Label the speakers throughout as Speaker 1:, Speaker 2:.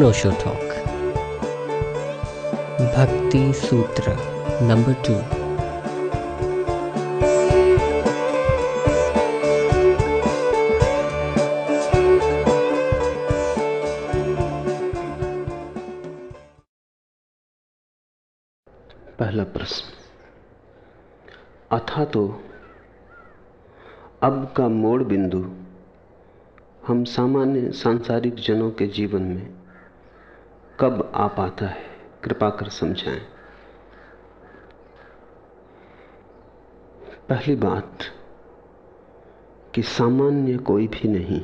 Speaker 1: अनोशो talk भक्ति सूत्र number two
Speaker 2: पहला प्रश्न। अथा तो अब का मोड़ बिंदु हम सामान्य सांसारिक जनों के जीवन में कब आ पाता है? कृपा कर समझाएँ। पहली बात कि सामान्य कोई भी नहीं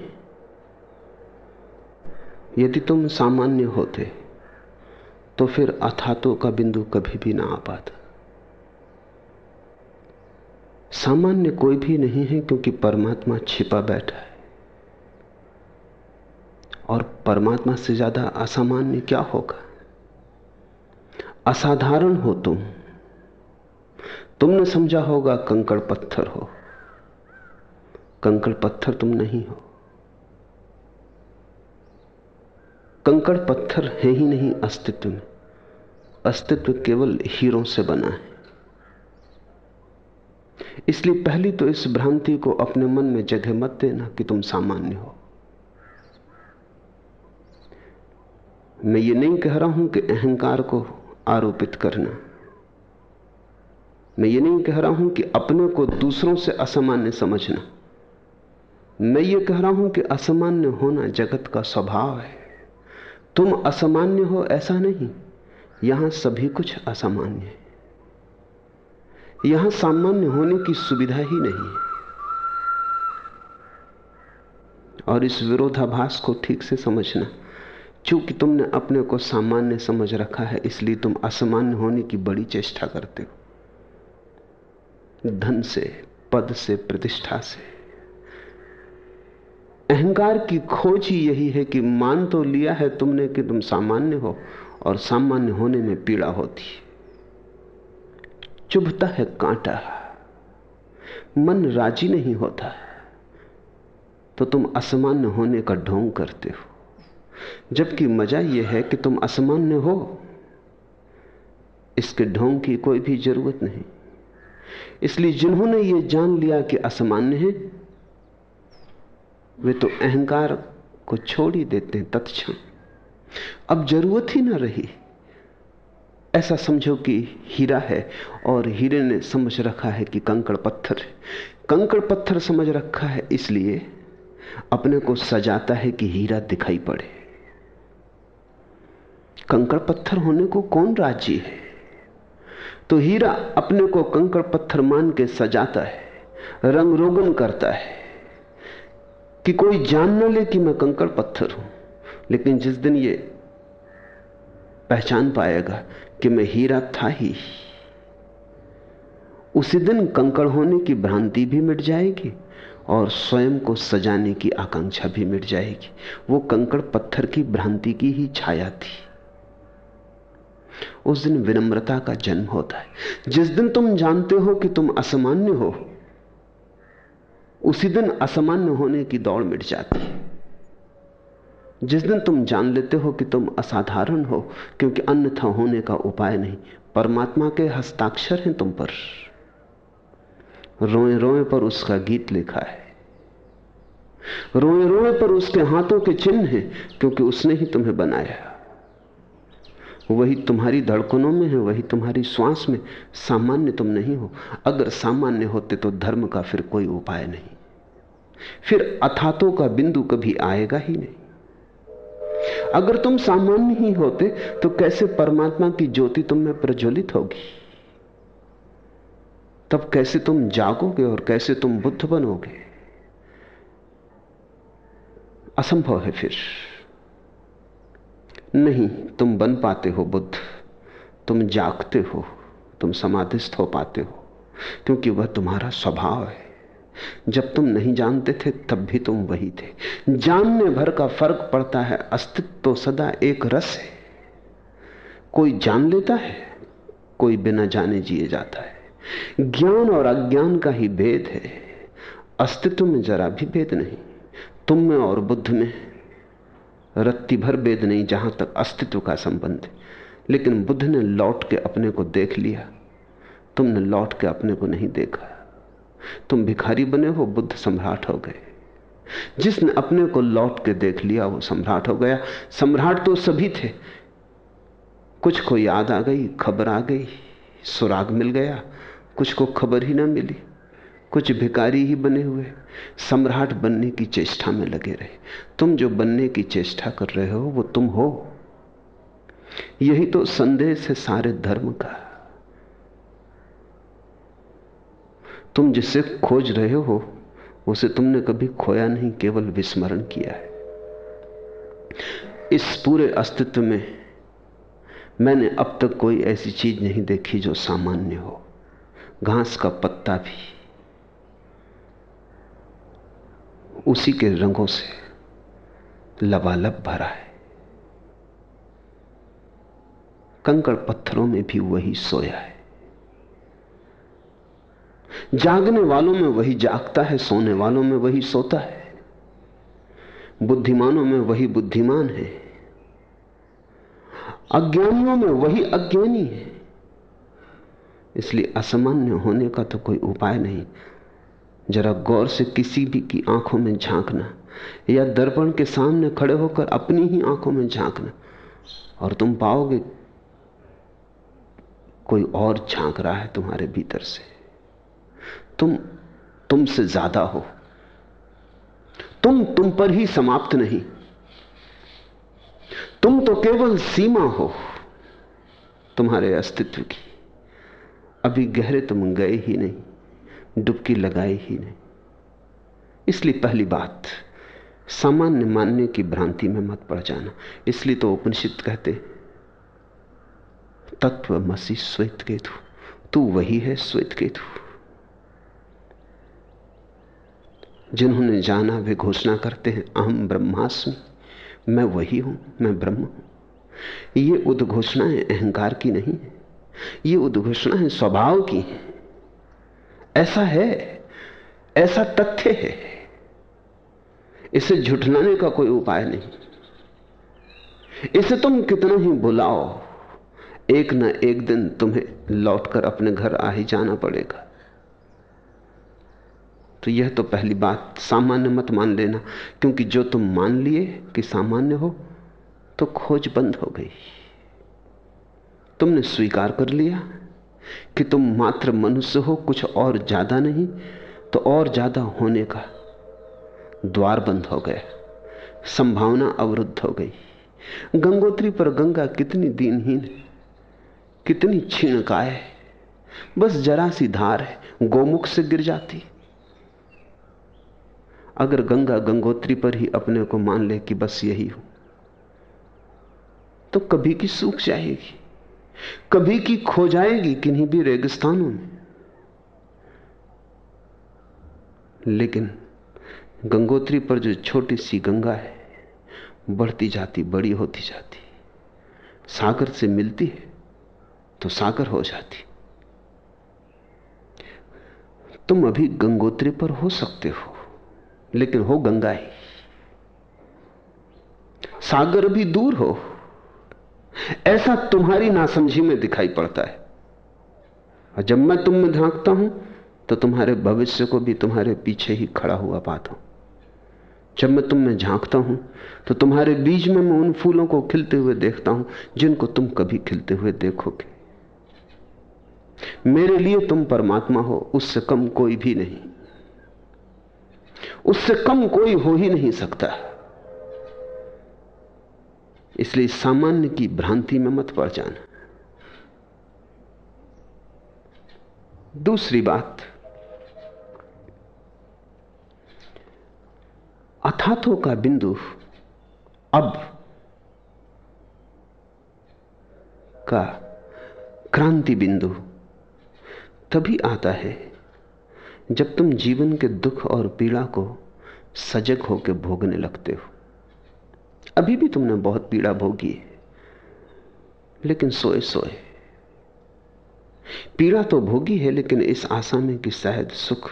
Speaker 2: यदि तुम सामान्य होते तो फिर अथातों का बिंदु कभी भी ना आ पाता। सामान्य कोई भी नहीं है क्योंकि परमात्मा छिपा बैठा है। और परमात्मा से ज़्यादा असामान्य क्या होगा? असाधारण हो तुम। तुमने समझा होगा कंकड़ पत्थर हो। कंकड़ पत्थर तुम नहीं हो। कंकड़ पत्थर है ही नहीं अस्तित्व में। अस्तित्व केवल हीरों से बना है। इसलिए पहली तो इस भ्रांति को अपने मन में जगह मत देना कि तुम सामान्य हो। मैं ये नहीं कह रहा हूँ कि अहंकार को आरोपित करना। मैं ये नहीं कह रहा हूँ कि अपने को दूसरों से असामान्य समझना। मैं ये कह रहा हूँ कि असामान्य होना जगत का स्वभाव है। तुम असामान्य हो, ऐसा नहीं। यहाँ सभी कुछ असामान्य है। यहाँ सामान्य होने की सुविधा ही नहीं है। और इस विरोधाभास को ठीक से समझना। चूँकि तुमने अपने को सामान्य समझ रखा है, इसलिए तुम असामान्य होने की बड़ी चेष्टा करते हो। धन से, पद से, प्रतिष्ठा से। अहंकार की खोज ही यही है कि मान तो लिया है तुमने कि तुम सामान्य हो, और सामान्य होने में पीड़ा होती चुभता है कांटा। मन राज़ी नहीं होता। तो तुम असामान्य होने का ढोंग करते हो। जबकि मज़ा यह है कि तुम असामान्य हो। इसके ढोंग की कोई भी ज़रूरत नहीं। इसलिए जिन्होंने यह जान लिया कि असामान्य है, वे तो अहंकार को छोड़ ही देते हैं तत्क्षण। अब ज़रूरत ही ना रही। ऐसा समझो कि हीरा है और हीरे ने समझ रखा है कि कंकड़ पत्थर है। कंकड़ पत्थर समझ रखा है, इसलिए अपने को सजाता है कि हीरा दिखाई पड़े। कंकड़ पत्थर होने को कौन राज़ी है? तो हीरा अपने को कंकड़ पत्थर मान के सजाता है, रंग रोगन करता है कि कोई जान न ले कि मैं कंकड़ पत्थर हूँ। लेकिन जिस दिन ये पहचान पाएगा कि मैं हीरा था ही, उसी दिन कंकड़ होने की भ्रांति भी मिट जाएगी और स्वयं को सजाने की आकांक्षा भी मिट जाएगी। वो कंकड़ पत्थर की भ्रांति की ही छाया थी। उस दिन विनम्रता का जन्म होता है। जिस दिन तुम जानते हो कि तुम असामान्य हो, उसी दिन असामान्य होने की दौड़ मिट जाती है। जिस दिन तुम जान लेते हो कि तुम असाधारण हो, क्योंकि अन्यथा होने का उपाय नहीं, परमात्मा के हस्ताक्षर हैं तुम पर। रोए रोए पर उसका गीत लिखा है। रोए रोए पर उसके हाथों के चिन्ह हैं, क्योंकि उसने ही तुम्हें बनाया। वही तुम्हारी धड़कनों में है, वही तुम्हारी श्वास में। सामान्य तुम नहीं हो। अगर सामान्य होते तो धर्म का फिर कोई उपाय नहीं। फिर अथातों का बिंदु कभी आएगा ही नहीं। अगर तुम सामान्य ही होते तो कैसे परमात्मा की ज्योति तुम में प्रज्वलित होगी? तब कैसे तुम जागोगे और कैसे तुम बुद्ध बनोगे? असंभव है फिर। नहीं, तुम बन पाते हो बुद्ध। तुम जागते हो, तुम समाधिस्थ हो पाते हो, क्योंकि वह तुम्हारा स्वभाव है। जब तुम नहीं जानते थे, तब भी तुम वही थे। जानने भर का फ़र्क पड़ता है, अस्तित्व तो सदा एक रस है। कोई जान लेता है, कोई बिना जाने जिए जाता है। ज्ञान और अज्ञान का ही भेद है। अस्तित्व में जरा भी भेद नहीं, तुम में और बुद्ध में। रत्ती भर वेद नहीं, जहाँ तक अस्तित्व का संबंध है। लेकिन बुद्ध ने लौट के अपने को देख लिया। तुमने लौट के अपने को नहीं देखा। तुम भिखारी बने हो, बुद्ध सम्राट हो गए। जिसने अपने को लौट के देख लिया, वो सम्राट हो गया। सम्राट तो सभी थे। कुछ को याद आ गई, खबर आ गई, सुराग मिल गया। कुछ को खबर ही ना मिली। कुछ भिकारी ही बने हुए, सम्राट बनने की चेष्टा में लगे रहे। तुम जो बनने की चेष्टा कर रहे हो, वो तुम हो। यही तो संदेश है सारे धर्म का। तुम जिसे खोज रहे हो, उसे तुमने कभी खोया नहीं, केवल विस्मरण किया है। इस पूरे अस्तित्व में मैंने अब तक कोई ऐसी चीज़ नहीं देखी जो सामान्य हो। घास का पत्ता भी। उसी के रंगों से लबालब भरा है। कंकड़ पत्थरों में भी वही सोया है। जागने वालों में वही जागता है, सोने वालों में वही सोता है। बुद्धिमानों में वही बुद्धिमान है। अज्ञानियों में वही अज्ञानी है। इसलिए असामान्य होने का तो कोई उपाय नहीं। जरा गौर से किसी भी की आँखों में झांकना या दर्पण के सामने खड़े होकर अपनी ही आँखों में झांकना और तुम पाओगे कोई और झाँक रहा है तुम्हारे भीतर से। तुम, तुमसे ज़्यादा हो। तुम तुम पर ही समाप्त नहीं। तुम तो केवल सीमा हो तुम्हारे अस्तित्व की। अभी गहरे तुम गए ही नहीं। डुबकी लगाई ही नहीं। इसलिए पहली बात, सामान्य मानने की भ्रांति में मत पड़ जाना। इसलिए तो उपनिषद कहते, तत्व मसी श्वेत केतु तू वही है श्वेत केतु जिन्होंने जाना वे घोषणा करते हैं, अहम ब्रह्मास्मि, मैं वही हूँ, मैं ब्रह्म हूँ। ये उद्घोषणाएँ अहंकार की नहीं है, ये उद्घोषणाएँ स्वभाव की है। ऐसा है, ऐसा तथ्य है। इसे झुठलाने का कोई उपाय नहीं। इसे तुम कितना ही बुलाओ, एक ना एक दिन तुम्हें लौटकर अपने घर आ ही जाना पड़ेगा। तो यह तो पहली बात, सामान्य मत मान लेना, क्योंकि जो तुम मान लिए कि सामान्य हो तो खोज बंद हो गई। तुमने स्वीकार कर लिया कि तुम मात्र मनुष्य हो, कुछ और ज़्यादा नहीं तो और ज़्यादा होने का द्वार बंद हो गया, संभावना अवरुद्ध हो गई। गंगोत्री पर गंगा कितनी दीनहीन है, कितनी क्षीणकाय बस जरा सी धार है, गोमुख से गिर जाती। अगर गंगा गंगोत्री पर ही अपने को मान ले कि बस यही हो तो कभी की सूख जाएगी। कभी की खो जाएगी किन्हीं भी रेगिस्तानों में। लेकिन गंगोत्री पर जो छोटी सी गंगा है, बढ़ती जाती, बड़ी होती जाती, सागर से मिलती है तो सागर हो जाती। तुम अभी गंगोत्री पर हो सकते हो, लेकिन हो गंगा ही। सागर भी दूर हो। ऐसा तुम्हारी नासमझी में दिखाई पड़ता है। और जब मैं तुम में झांकता हूँ तो तुम्हारे भविष्य को भी तुम्हारे पीछे ही खड़ा हुआ पाता हूँ। जब मैं तुम में झांकता हूँ तो तुम्हारे बीच में मैं उन फूलों को खिलते हुए देखता हूँ, जिनको तुम कभी खिलते हुए देखोगे। मेरे लिए तुम परमात्मा हो, उससे कम कोई भी नहीं। उससे कम कोई हो ही नहीं सकता। इसलिए सामान्य की भ्रांति में मत पड़ जाना। दूसरी बात अथाथों का बिंदु अब का क्रांति बिंदु तभी आता है जब तुम जीवन के दुख और पीड़ा को सजग होकर भोगने लगते हो। अभी भी तुमने बहुत पीड़ा भोगी है, लेकिन सोए सोए। पीड़ा तो भोगी है, लेकिन इस आशा में कि शायद सुख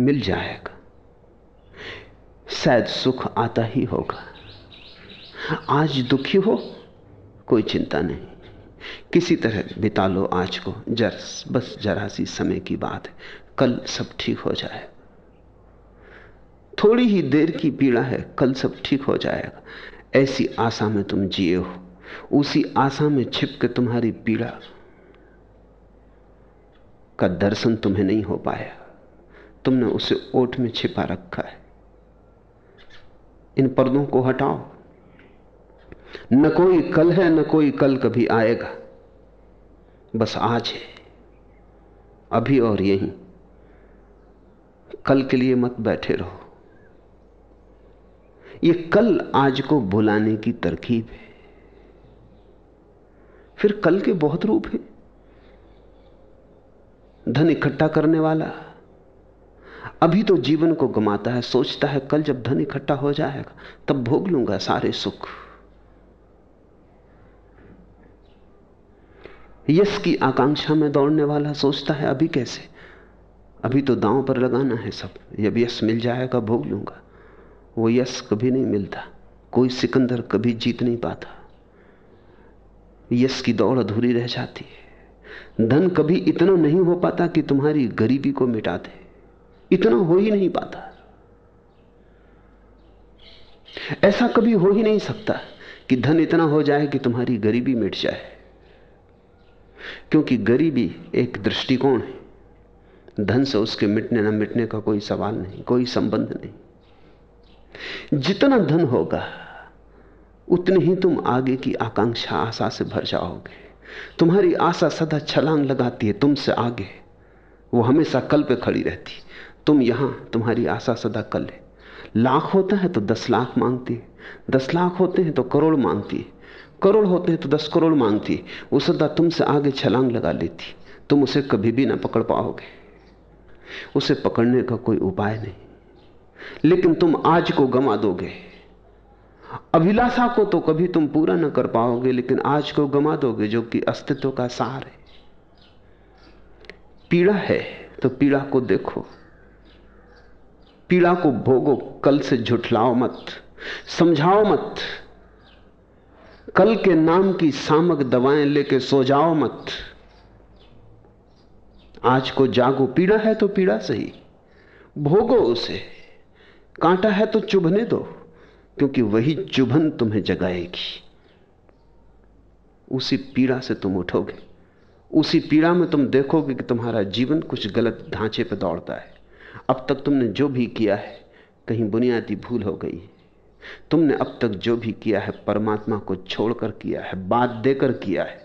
Speaker 2: मिल जाएगा। शायद सुख आता ही होगा। आज दुखी हो, कोई चिंता नहीं। किसी तरह बिता लो आज को। जर, बस जरा सी समय की बात है। कल सब ठीक हो जाएगा। थोड़ी ही देर की पीड़ा है, कल सब ठीक हो जाएगा। ऐसी आशा में तुम जिए हो, उसी आशा में छिप के तुम्हारी पीड़ा का दर्शन तुम्हें नहीं हो पाया। तुमने उसे ओठ में छिपा रखा है। इन पर्दों को हटाओ। न कोई कल है, न कोई कल कभी आएगा। बस आज है, अभी और यहीं। कल के लिए मत बैठे रहो। ये कल आज को बुलाने की तरकीब है। फिर कल के बहुत रूप हैं। धन इकट्ठा करने वाला अभी तो जीवन को गमाता है, सोचता है कल जब धन इकट्ठा हो जाएगा, तब भोग लूँगा सारे सुख। यश की आकांक्षा में दौड़ने वाला सोचता है, अभी कैसे? अभी तो दांव पर लगाना है सब, जब यश मिल जाएगा, भोग लूँगा। वो यश कभी नहीं मिलता, कोई सिकंदर कभी जीत नहीं पाता। यश की दौड़ अधूरी रह जाती है। धन कभी इतना नहीं हो पाता कि तुम्हारी गरीबी को मिटा दे। इतना हो ही नहीं पाता। ऐसा कभी हो ही नहीं सकता कि धन इतना हो जाए कि तुम्हारी गरीबी मिट जाए। क्योंकि गरीबी एक दृष्टिकोण है। धन से उसके मिटने ना मिटने का कोई सवाल नहीं, कोई संबंध नहीं। जितना धन होगा, उतनी ही तुम आगे की आकांक्षा आशा से भर जाओगे। तुम्हारी आशा सदा छलांग लगाती है, तुमसे आगे। वो हमेशा कल पे खड़ी रहती। तुम यहाँ, तुम्हारी आशा सदा कल है। लाख होता है तो दस लाख मांगती है। दस लाख होते हैं तो करोड़ मांगती है। करोड़ होते हैं तो दस करोड़ मांगती है। वो सदा तुमसे आगे छलांग लगा लेती। तुम उसे कभी भी ना पकड़ पाओगे। उसे पकड़ने का कोई उपाय नहीं। लेकिन तुम आज को गमा दोगे। अभिलाषा को तो कभी तुम पूरा न कर पाओगे, लेकिन आज को गमा दोगे, जो कि अस्तित्व का सार है। पीड़ा है तो पीड़ा को देखो। पीड़ा को भोगो, कल से झुठलाओ मत, समझाओ मत। कल के नाम की सामक दवाएँ लेके सो जाओ मत। आज को जागो, पीड़ा है तो पीड़ा सही, भोगो उसे। कांटा है तो चुभने दो, क्योंकि वही चुभन तुम्हें जगाएगी। उसी पीड़ा से तुम उठोगे। उसी पीड़ा में तुम देखोगे कि तुम्हारा जीवन कुछ गलत ढांचे पर दौड़ता है। अब तक तुमने जो भी किया है, कहीं बुनियादी भूल हो गई तुमने अब तक जो भी किया है, परमात्मा को छोड़कर किया है, बात देकर किया है।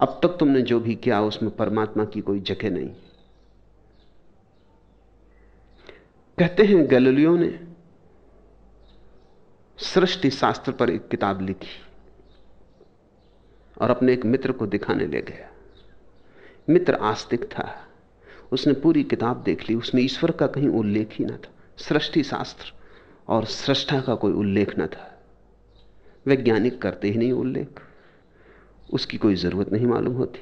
Speaker 2: अब तक तुमने जो भी किया, उसमें परमात्मा की कोई जगह नहीं। कहते हैं गैलिलियो ने सृष्टि शास्त्र पर एक किताब लिखी और अपने एक मित्र को दिखाने ले गया। मित्र आस्तिक था। उसने पूरी किताब देख ली। उसमें ईश्वर का कहीं उल्लेख ही ना था। सृष्टि शास्त्र और सृष्टा का कोई उल्लेख ना था। वैज्ञानिक करते ही नहीं उल्लेख। उसकी कोई ज़रूरत नहीं मालूम होती।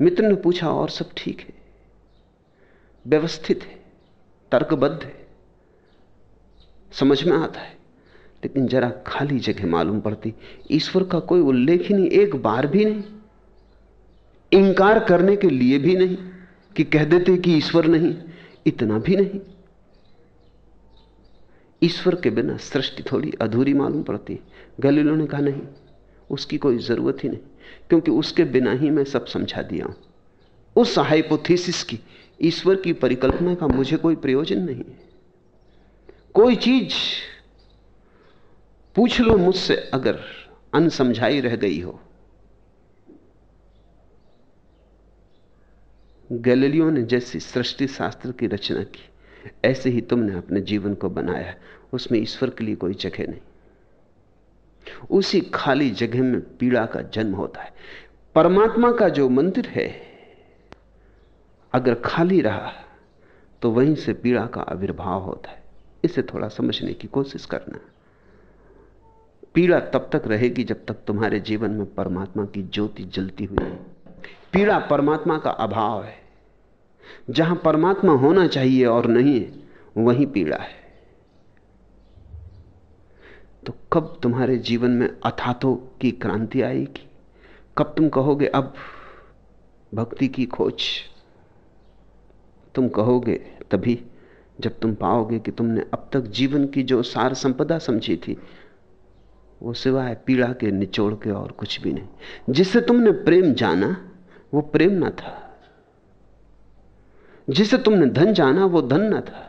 Speaker 2: मित्र ने पूछा, और सब ठीक है? व्यवस्थित है। तर्कबद्ध है। समझ में आता है। लेकिन जरा खाली जगह मालूम पड़ती। ईश्वर का कोई उल्लेख ही नहीं, एक बार भी नहीं। इंकार करने के लिए भी नहीं कि कह देते कि ईश्वर नहीं, इतना भी नहीं। ईश्वर के बिना सृष्टि थोड़ी अधूरी मालूम पड़ती। गलीलो ने कहा, नहीं, उसकी कोई ज़रूरत ही नहीं, क्योंकि उसके बिना ही मैं सब समझा दिया हूँ। उस हाइपोथेसिस की, ईश्वर की परिकल्पना का मुझे कोई प्रयोजन नहीं कोई चीज़ पूछ लो मुझसे अगर अनसमझाई रह गई हो। गैलीलियो ने जैसी सृष्टि शास्त्र की रचना की, ऐसे ही तुमने अपने जीवन को बनाया, उसमें ईश्वर के लिए कोई जगह नहीं। उसी खाली जगह में पीड़ा का जन्म होता है। परमात्मा का जो मंदिर है, अगर खाली रहा तो वहीं से पीड़ा का आविर्भाव होता है। इसे थोड़ा समझने की कोशिश करना। पीड़ा तब तक रहेगी जब तक तुम्हारे जीवन में परमात्मा की ज्योति जलती हुई पीड़ा परमात्मा का अभाव है। जहाँ परमात्मा होना चाहिए और नहीं वहीं पीड़ा है। तो कब तुम्हारे जीवन में अथातों की क्रांति आएगी? कब तुम कहोगे, अब भक्ति की खोज तुम कहोगे तभी जब तुम पाओगे कि तुमने अब तक जीवन की जो सार संपदा समझी थी वो सिवाय पीड़ा के, निचोड़ के और कुछ भी नहीं। जिससे तुमने प्रेम जाना, वो प्रेम ना था। जिसे तुमने धन जाना, वो धन न था।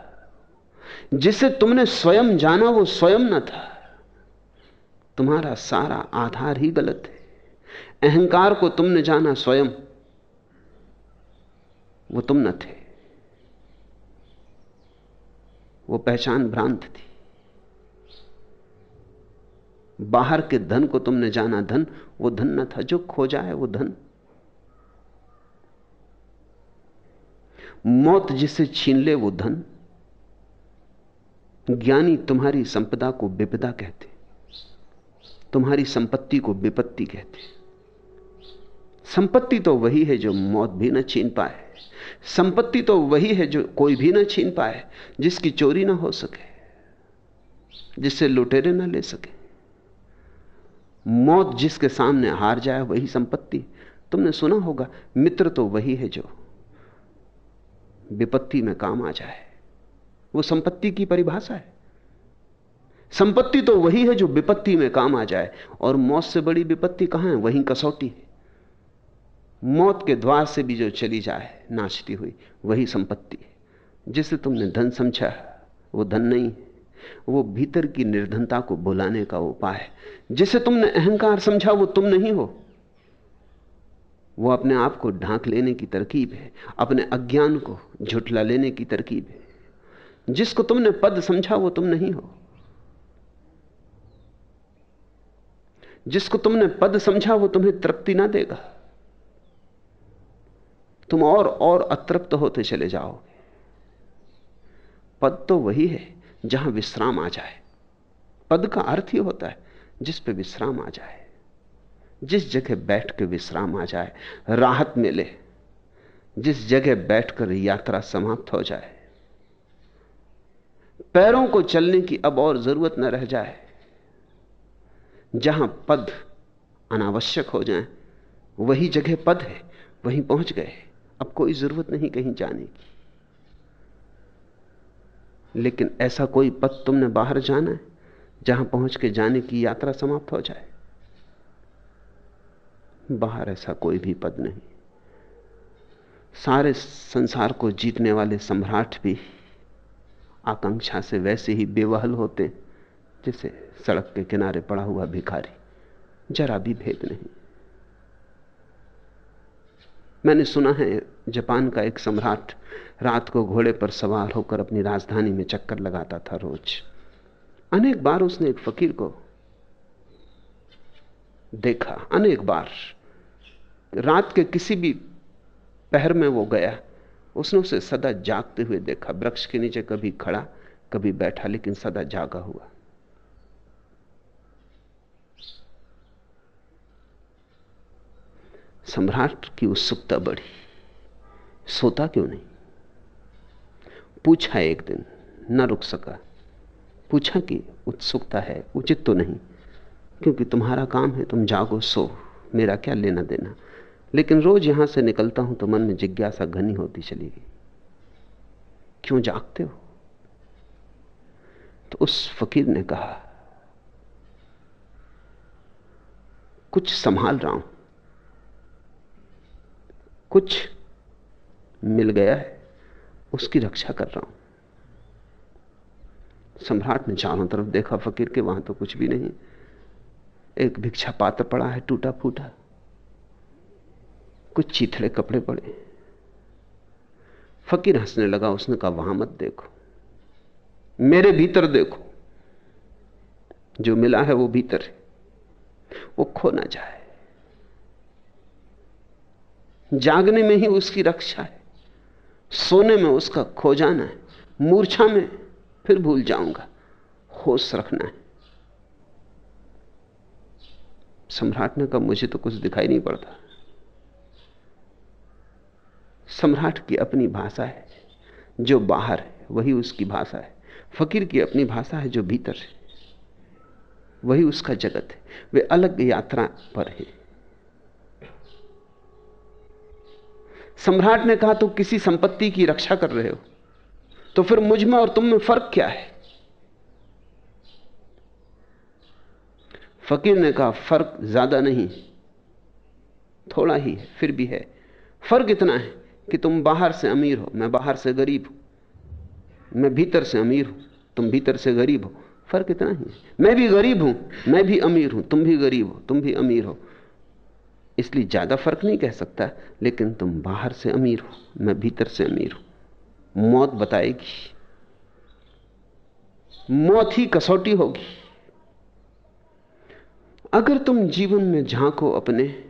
Speaker 2: जिसे तुमने स्वयं जाना, वो स्वयं न था। तुम्हारा सारा आधार ही गलत है। अहंकार को तुमने जाना स्वयं, वो तुम न थे। वो पहचान भ्रांत थी। बाहर के धन को तुमने जाना, धन, वो धन न था, जो खोजा है वो धन। मौत जिसे छीन ले वो धन। ज्ञानी तुम्हारी संपदा को विपदा कहते, तुम्हारी संपत्ति को विपत्ति कहते। संपत्ति तो वही है जो मौत भी ना छीन पाए, संपत्ति तो वही है जो कोई भी ना छीन पाए, जिसकी चोरी ना हो सके, जिससे लुटेरे ना ले सके। मौत जिसके सामने हार जाए, वही संपत्ति। तुमने सुना होगा, मित्र तो वही है जो विपत्ति में काम आ जाए। वो संपत्ति की परिभाषा है। संपत्ति तो वही है जो विपत्ति में काम आ जाए। और मौत से बड़ी विपत्ति कहाँ है? वहीं कसौटी है। मौत के द्वार से भी जो चली जाए, नाचती हुई, वही संपत्ति है। जिसे तुमने धन समझा, वो धन नहीं है। वो भीतर की निर्धनता को बुलाने का उपाय है। जिसे तुमने अहंकार समझा, वो तुम नहीं हो। वो अपने आप को ढांक लेने की तरकीब है। अपने अज्ञान को झुटला लेने की तरकीब है। जिसको तुमने पद समझा, वो तुम नहीं हो। जिसको तुमने पद समझा, वो तुम्हें तृप्ति ना देगा। तुम और और अतृप्त होते चले जाओगे। पद तो वही है। जहाँ विश्राम आ जाए। पद का अर्थ ही होता है, जिस पे विश्राम आ जाए, जिस जगह बैठ के विश्राम आ जाए, राहत मिले, जिस जगह बैठकर यात्रा समाप्त हो जाए, पैरों को चलने की अब और ज़रूरत न रह जाए, जहाँ पद अनावश्यक हो जाए, वही जगह पद है, वहीं पहुँच गए, अब कोई ज़रूरत नहीं कहीं जाने की। लेकिन ऐसा कोई पद तुमने बाहर जाना है, जहाँ पहुँच के जाने की यात्रा समाप्त हो जाए? बाहर ऐसा कोई भी पद नहीं। सारे संसार को जीतने वाले सम्राट भी आकांक्षा से वैसे ही बेवहल होते, जैसे सड़क के किनारे पड़ा हुआ भिखारी। जरा भी भेद नहीं। मैंने सुना है, जापान का एक सम्राट रात को घोड़े पर सवार होकर अपनी राजधानी में चक्कर लगाता था रोज। अनेक बार उसने एक फकीर को देखा। अनेक बार। रात के किसी भी पहर में वो गया। उसने उसे सदा जागते हुए देखा। वृक्ष के नीचे कभी खड़ा, कभी बैठा, लेकिन सदा जागा हुआ। सम्राट की उत्सुकता बढ़ी। सोता क्यों नहीं? पूछा एक दिन, न रुक सका। पूछा कि उत्सुकता है, उचित तो नहीं, क्योंकि तुम्हारा काम है, तुम जागो, सो, मेरा क्या लेना देना। लेकिन रोज यहाँ से निकलता हूँ तो मन में जिज्ञासा घनी होती चली गई। क्यों जागते हो? तो उस फकीर ने कहा, कुछ संभाल रहा हूँ। कुछ मिल गया है, उसकी रक्षा कर रहा हूँ। सम्राट ने चारों तरफ़ देखा, फकीर के वहाँ तो कुछ भी नहीं। एक भिक्षा पात्र पड़ा है, टूटा फूटा। कुछ चीथड़े कपड़े पड़े। फकीर हंसने लगा, उसने कहा, वहाँ मत देखो। मेरे भीतर देखो। जो मिला है वो भीतर है। वो खो ना जाए। जागने में ही उसकी रक्षा है। सोने में उसका खो जाना है। मूर्छा में फिर भूल जाऊँगा। होश रखना है। सम्राट ने कहा, मुझे तो कुछ दिखाई नहीं पड़ता। सम्राट की अपनी भाषा है, जो बाहर है, वही उसकी भाषा है। फकीर की अपनी भाषा है, जो भीतर है, वही उसका जगत है। वे अलग यात्रा पर हैं। सम्राट ने कहा तो किसी संपत्ति की रक्षा कर रहे हो? तो फिर मुझमें और तुम में फ़र्क क्या है? फकीर ने कहा, फ़र्क ज़्यादा नहीं, थोड़ा ही है, फिर भी है। फ़र्क इतना है कि तुम बाहर से अमीर हो। मैं बाहर से गरीब हूँ। मैं भीतर से अमीर हूँ। तुम भीतर से गरीब हो। फ़र्क इतना ही है। मैं भी गरीब हूँ, मैं भी अमीर हूँ। तुम भी गरीब हो, तुम भी अमीर हो। इसलिए ज़्यादा फ़र्क नहीं कह सकता, लेकिन तुम बाहर से अमीर हो, मैं भीतर से अमीर हूँ। मौत बताएगी। मौत ही कसौटी होगी। अगर तुम जीवन में झांको अपने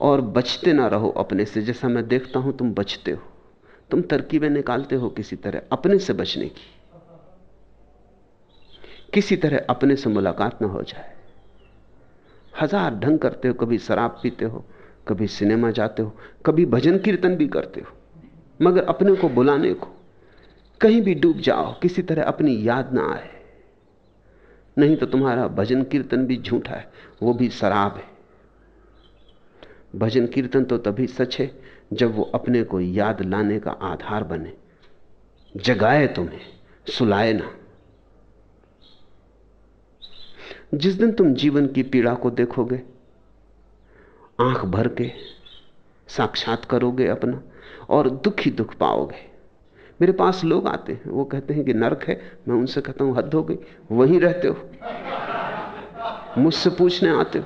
Speaker 2: और बचते ना रहो अपने से, जैसा मैं देखता हूँ, तुम बचते हो। तुम तरकीबें निकालते हो किसी तरह अपने से बचने की। किसी तरह अपने से मुलाकात ना हो जाए। हज़ार ढंग करते हो, कभी शराब पीते हो, कभी सिनेमा जाते हो, कभी भजन कीर्तन भी करते हो, मगर अपने को बुलाने को कहीं भी डूब जाओ, किसी तरह अपनी याद ना आए। नहीं तो तुम्हारा भजन कीर्तन भी झूठा है, वो भी शराब है। भजन कीर्तन तो तभी सच है, जब वो अपने को याद लाने का आधार बने। जगाए तुम्हें, सुलाए ना। जिस दिन तुम जीवन की पीड़ा को देखोगे, आँख भर के साक्षात करोगे अपना और दुख ही दुख पाओगे। मेरे पास लोग आते हैं, वो कहते हैं कि नरक है, मैं उनसे कहता हूँ, हद हो गई, वहीं रहते हो। मुझसे पूछने आते हो।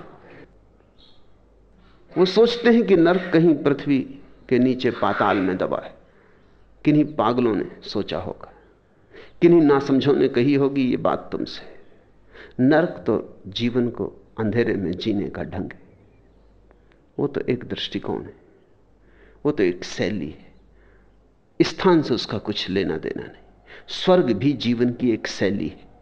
Speaker 2: वो सोचते हैं कि नरक कहीं पृथ्वी के नीचे पाताल में दबा है। किन्हीं पागलों ने सोचा होगा, किन्हीं नासमझों ने कही होगी, ये बात तुमसे नरक तो जीवन को अंधेरे में जीने का ढंग है। वो तो एक दृष्टिकोण है। वो तो एक शैली है। स्थान से उसका कुछ लेना देना नहीं। स्वर्ग भी जीवन की एक शैली है।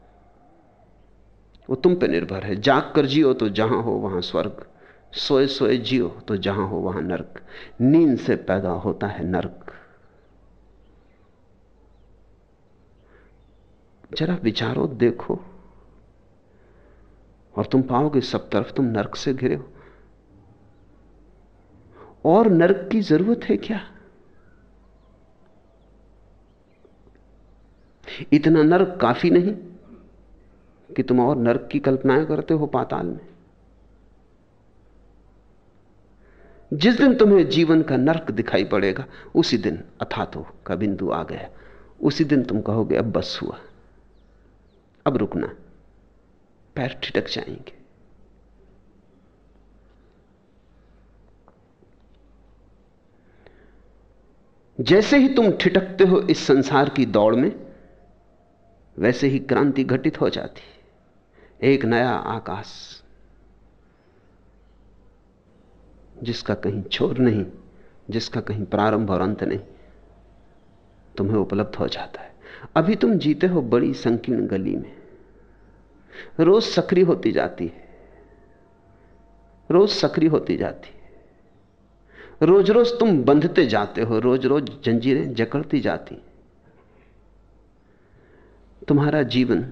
Speaker 2: वो तुम पे निर्भर है। जाग कर जियो तो जहाँ हो वहाँ स्वर्ग। सोए सोए जियो तो जहाँ हो वहाँ नरक। नींद से पैदा होता है नरक। जरा विचारो, देखो। और तुम पाओगे सब तरफ़ तुम नरक से घिरे हो। और नरक की ज़रूरत है क्या? इतना नर्क काफ़ी नहीं कि तुम और नर्क की कल्पनाएँ करते हो पाताल में। जिस दिन तुम्हें जीवन का नर्क दिखाई पड़ेगा, उसी दिन अथातो का बिंदु आ गया। उसी दिन तुम कहोगे, अब बस हुआ। अब रुकना। पैर ठिटक जाएँगे। जैसे ही तुम ठिटकते हो इस संसार की दौड़ में, वैसे ही क्रांति घटित हो जाती एक नया आकाश, जिसका कहीं छोर नहीं, जिसका कहीं प्रारंभ और अंत नहीं, तुम्हें उपलब्ध हो जाता है। अभी तुम जीते हो बड़ी संकीर्ण गली में। रोज सक्रिय होती जाती है। रोज सक्रिय होती जाती है। रोज रोज तुम बंधते जाते हो, रोज रोज जंजीरें जकड़ती जाती तुम्हारा जीवन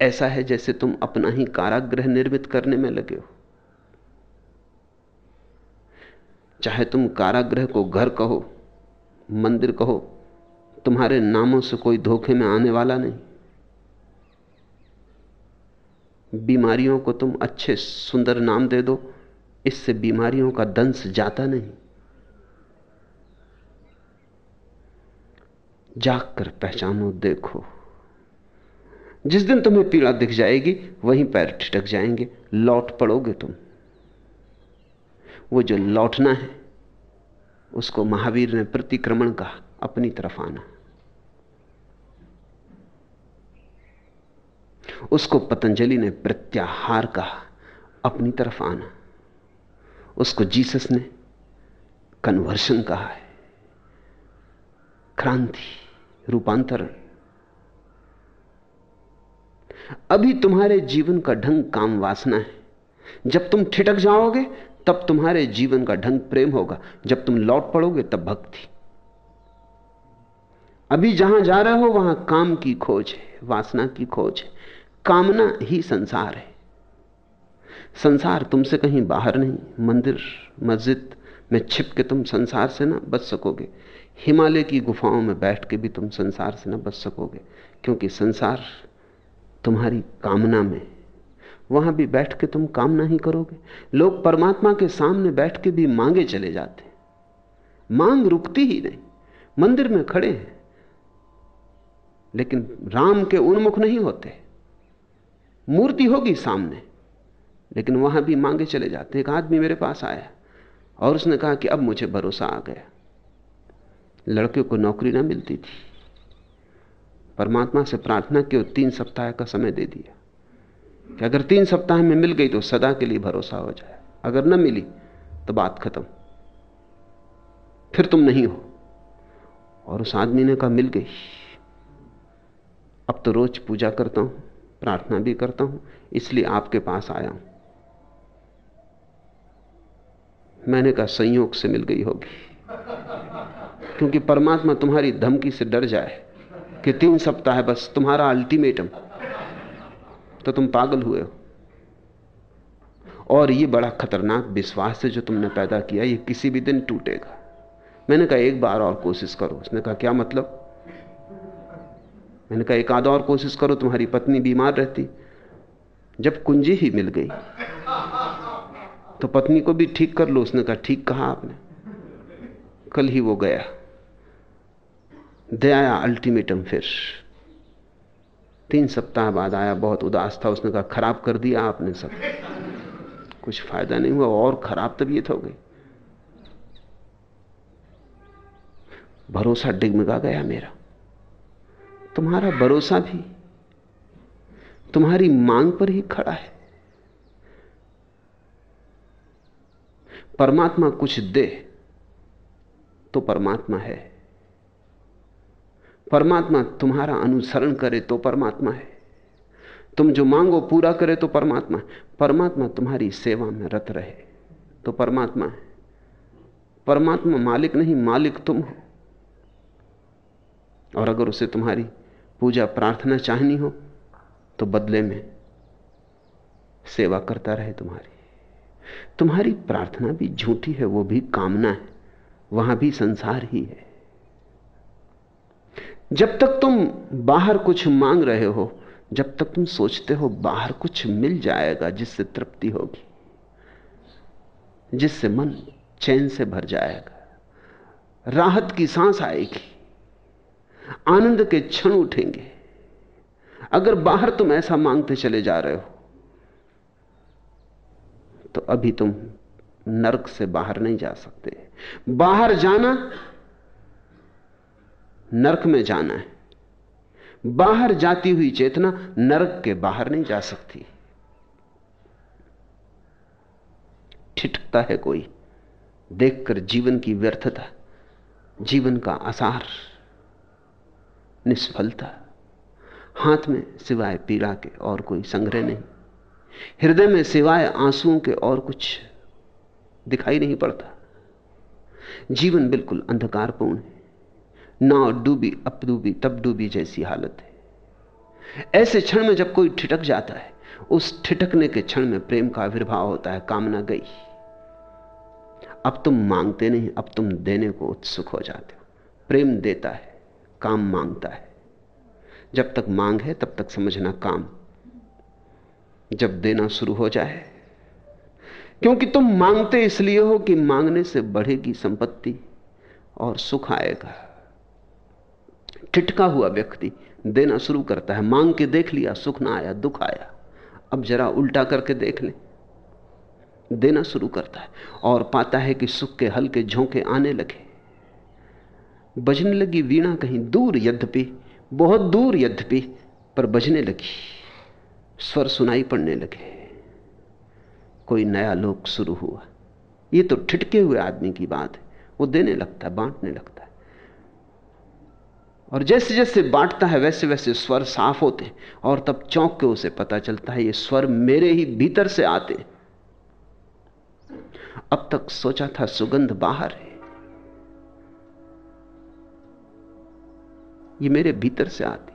Speaker 2: ऐसा है जैसे तुम अपना ही कारागृह निर्मित करने में लगे हो। चाहे तुम कारागृह को घर कहो, मंदिर कहो, तुम्हारे नामों से कोई धोखे में आने वाला नहीं। बीमारियों को तुम अच्छे सुंदर नाम दे दो, इससे बीमारियों का दंश जाता नहीं। जाग कर पहचानो, देखो। जिस दिन तुम्हें पीड़ा दिख जाएगी, वहीं पैर ठिटक जाएँगे। लौट पड़ोगे तुम। वो जो लौटना है, उसको महावीर ने प्रतिक्रमण कहा, अपनी तरफ़ आना। उसको पतंजलि ने प्रत्याहार कहा, अपनी तरफ़ आना। उसको जीसस ने कन्वर्शन कहा है। क्रांति, रूपांतरण। अभी तुम्हारे जीवन का ढंग काम वासना है। जब तुम ठिटक जाओगे, तब तुम्हारे जीवन का ढंग प्रेम होगा। जब तुम लौट पड़ोगे, तब भक्ति। अभी जहाँ जा रहे हो, वहाँ काम की खोज है, वासना की खोज है। कामना ही संसार है। संसार तुमसे कहीं बाहर नहीं। मंदिर, मस्जिद, में छिप के तुम संसार से ना बच सकोगे। हिमालय की गुफाओं में बैठ के भी तुम संसार से ना बच सकोगे, क्योंकि संसार तुम्हारी कामना में वहाँ भी बैठ के तुम कामना ही करोगे। लोग परमात्मा के सामने बैठ के भी मांगे चले जाते मांग रुकती ही नहीं। मंदिर में खड़े हैं, लेकिन राम के उन्मुख नहीं होते। मूर्ति होगी सामने। लेकिन वहाँ भी मांगे चले जाते एक आदमी मेरे पास आया और उसने कहा कि अब मुझे भरोसा आ गया। लड़के को नौकरी ना मिलती थी। परमात्मा से प्रार्थना की तीन सप्ताह का समय दे दिया। कि अगर तीन सप्ताह में मिल गई तो सदा के लिए भरोसा हो जाए। अगर न मिली तो बात खत्म। फिर तुम नहीं हो। और उस आदमी ने कहा, मिल गई। अब तो रोज पूजा करता हूँ। प्रार्थना भी करता हूँ, इसलिए आपके पास आया हूँ। मैंने कहा, संयोग से मिल गई होगी। क्योंकि परमात्मा तुम्हारी धमकी से डर जाए कि तीन सप्ताह बस तुम्हारा अल्टीमेटम। तो तुम पागल हुए हो। और ये बड़ा खतरनाक विश्वास है जो तुमने पैदा किया, ये किसी भी दिन टूटेगा। मैंने कहा, एक बार और कोशिश करो। उसने कहा, क्या मतलब? मैंने कहा, एक आध और कोशिश करो, तुम्हारी पत्नी बीमार रहती। जब कुंजी ही मिल गई तो पत्नी को भी ठीक कर लो, उसने कहा, ठीक कहा आपने। कल ही वो गया। दे आया अल्टीमेटम फिर। तीन सप्ताह बाद आया, बहुत उदास था, उसने कहा, खराब कर दिया आपने सब। कुछ फ़ायदा नहीं हुआ, और खराब तबीयत हो गई। भरोसा डिगमगा गया मेरा। तुम्हारा भरोसा भी तुम्हारी मांग पर ही खड़ा है। परमात्मा कुछ दे तो परमात्मा है। परमात्मा तुम्हारा अनुसरण करे तो परमात्मा है। तुम जो मांगो पूरा करे तो परमात्मा परमात्मा तुम्हारी सेवा में रत रहे तो परमात्मा है। परमात्मा मालिक नहीं, मालिक तुम हो। और अगर उसे तुम्हारी पूजा प्रार्थना चाहनी हो तो बदले में सेवा करता रहे तुम्हारी। तुम्हारी प्रार्थना भी झूठी है, वो भी कामना है, वहाँ भी संसार ही है। जब तक तुम बाहर कुछ मांग रहे हो, जब तक तुम सोचते हो बाहर कुछ मिल जाएगा जिससे तृप्ति होगी, जिससे मन चैन से भर जाएगा, राहत की सांस आएगी आनंद के क्षण उठेंगे। अगर बाहर तुम ऐसा मांगते चले जा रहे हो तो अभी तुम नरक से बाहर नहीं जा सकते। बाहर जाना, नरक में जाना है। बाहर जाती हुई चेतना नरक के बाहर नहीं जा सकती। ठिठकता है कोई। देखकर जीवन की व्यर्थता, जीवन का आसार निष्फलता। हाथ में सिवाय पीड़ा के और कोई संग्रह नहीं। हृदय में सिवाय आंसुओं के और कुछ दिखाई नहीं पड़ता। जीवन बिल्कुल अंधकारपूर्ण है। नाव डूबी अब डूबी तब डूबी जैसी हालत है। ऐसे क्षण में जब कोई ठिटक जाता है, उस ठिटकने के क्षण में प्रेम का आविर्भाव होता है, कामना गई। अब तुम मांगते नहीं, अब तुम देने को उत्सुक हो जाते हो। प्रेम देता है। काम माँगता है। जब तक मांग है, तब तक समझना काम। जब देना शुरू हो जाए। क्योंकि तुम मांगते इसलिए हो कि मांगने से बढ़ेगी संपत्ति और सुख आएगा। टिटका हुआ व्यक्ति देना शुरू करता है। मांग के देख लिया, सुख ना आया, दुख आया। अब जरा उल्टा करके देख ले। देना शुरू करता है और पाता है कि सुख के हल्के झोंके आने लगे। बजने लगी वीणा कहीं दूर यद्यपि, बहुत दूर यद्यपि, पर बजने लगी। स्वर सुनाई पड़ने लगे। कोई नया लोक शुरू हुआ। ये तो ठिटके हुए आदमी की बात है। वो देने लगता है बांटने लगता। है और जैसे जैसे बांटता है, वैसे वैसे स्वर साफ़ होते और तब चौंक के उसे पता चलता है, ये स्वर मेरे ही भीतर से आते अब तक सोचा था सुगंध बाहर है। ये मेरे भीतर से आती,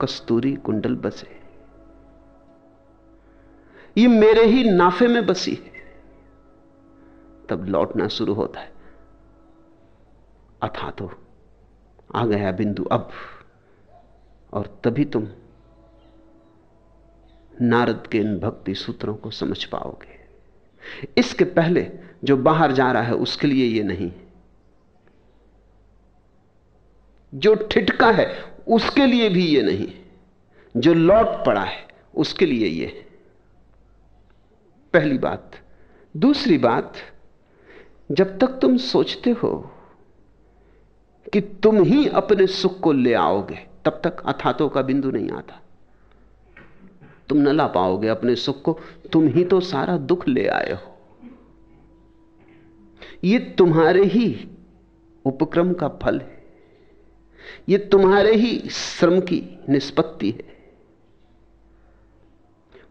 Speaker 2: कस्तूरी कुंडल बसे। ये मेरे ही नाफे में बसी है। तब लौटना शुरू होता है। अथा तो आ गया बिंदु अब, और तभी तुम नारद के इन भक्ति सूत्रों को समझ पाओगे। इसके पहले जो बाहर जा रहा है, उसके लिए ये नहीं जो ठिटका है, उसके लिए भी यह नहीं। जो लौट पड़ा है, उसके लिए है पहली बात। दूसरी बात, जब तक तुम सोचते हो कि तुम ही अपने सुख को ले आओगे, तब तक अथातों का बिंदु नहीं आता। तुम न ला पाओगे अपने सुख को, तुम ही तो सारा दुख ले आए हो। यह तुम्हारे ही उपक्रम का फल है। यह तुम्हारे ही श्रम की निष्पत्ति है।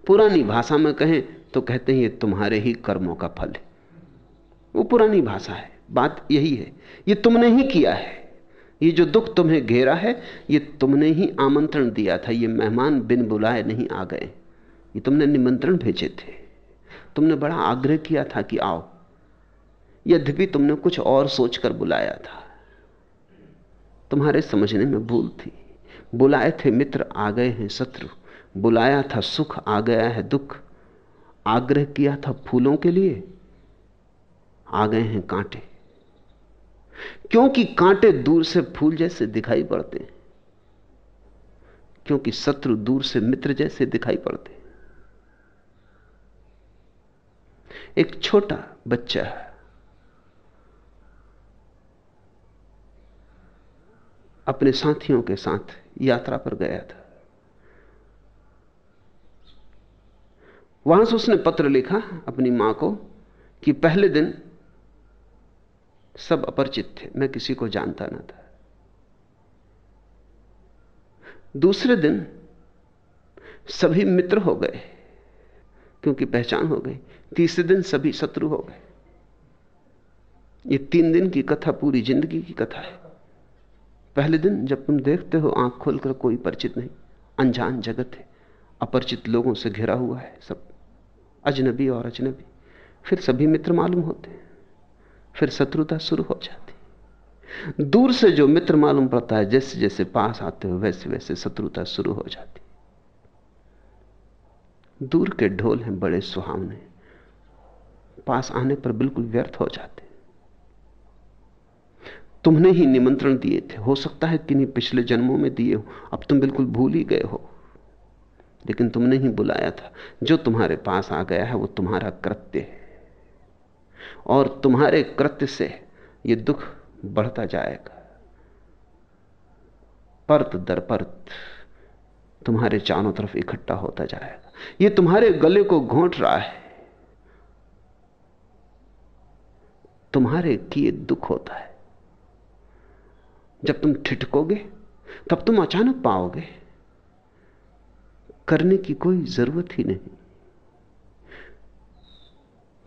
Speaker 2: पुरानी भाषा में कहें तो कहते हैं, ये तुम्हारे ही कर्मों का फल है। वो पुरानी भाषा है। बात यही है। ये तुमने ही किया है। ये जो दुख तुम्हें घेरा है, ये तुमने ही आमंत्रण दिया था। ये मेहमान बिन बुलाए नहीं आ गए। ये तुमने निमंत्रण भेजे थे। तुमने बड़ा आग्रह किया था कि आओ। यद्यपि तुमने कुछ और सोचकर बुलाया था। तुम्हारे समझने में भूल थी। बुलाए थे मित्र, आ गए हैं शत्रु। बुलाया था सुख, आ गया है दुख। आग्रह किया था फूलों के लिए। आ गए हैं कांटे। क्योंकि कांटे दूर से फूल जैसे दिखाई पड़ते हैं, क्योंकि शत्रु दूर से मित्र जैसे दिखाई पड़ते एक छोटा बच्चा अपने साथियों के साथ यात्रा पर गया था। वहाँ से उसने पत्र लिखा अपनी माँ को कि पहले दिन सब अपरिचित थे, मैं किसी को जानता ना था। दूसरे दिन सभी मित्र हो गए, क्योंकि पहचान हो गई। तीसरे दिन सभी शत्रु हो गए। ये तीन दिन की कथा, पूरी ज़िंदगी की कथा है। पहले दिन जब तुम देखते हो आँख खोलकर कोई परिचित नहीं, अनजान जगत है, अपरिचित लोगों से घिरा हुआ है सब, अजनबी और अजनबी। फिर सभी मित्र मालूम होते हैं, फिर शत्रुता शुरू हो जाती दूर से जो मित्र मालूम पड़ता है, जैसे जैसे पास आते हो, वैसे वैसे शत्रुता शुरू हो जाती दूर के ढोल हैं बड़े सुहावने, पास आने पर बिल्कुल व्यर्थ हो जाते तुमने ही निमंत्रण दिए थे। हो सकता है कि नहीं, पिछले जन्मों में दिए हो। अब तुम बिल्कुल भूल ही गए हो। लेकिन तुमने ही बुलाया था। जो तुम्हारे पास आ गया है, वो तुम्हारा कृत्य है। और तुम्हारे कृत्य से ये दुख बढ़ता जाएगा। परत दर परत तुम्हारे चारों तरफ़ इकट्ठा होता जाएगा। ये तुम्हारे गले को घोंट रहा है। तुम्हारे किए दुख होता है। जब तुम ठिठकोगे, तब तुम अचानक पाओगे। करने की कोई ज़रूरत ही नहीं।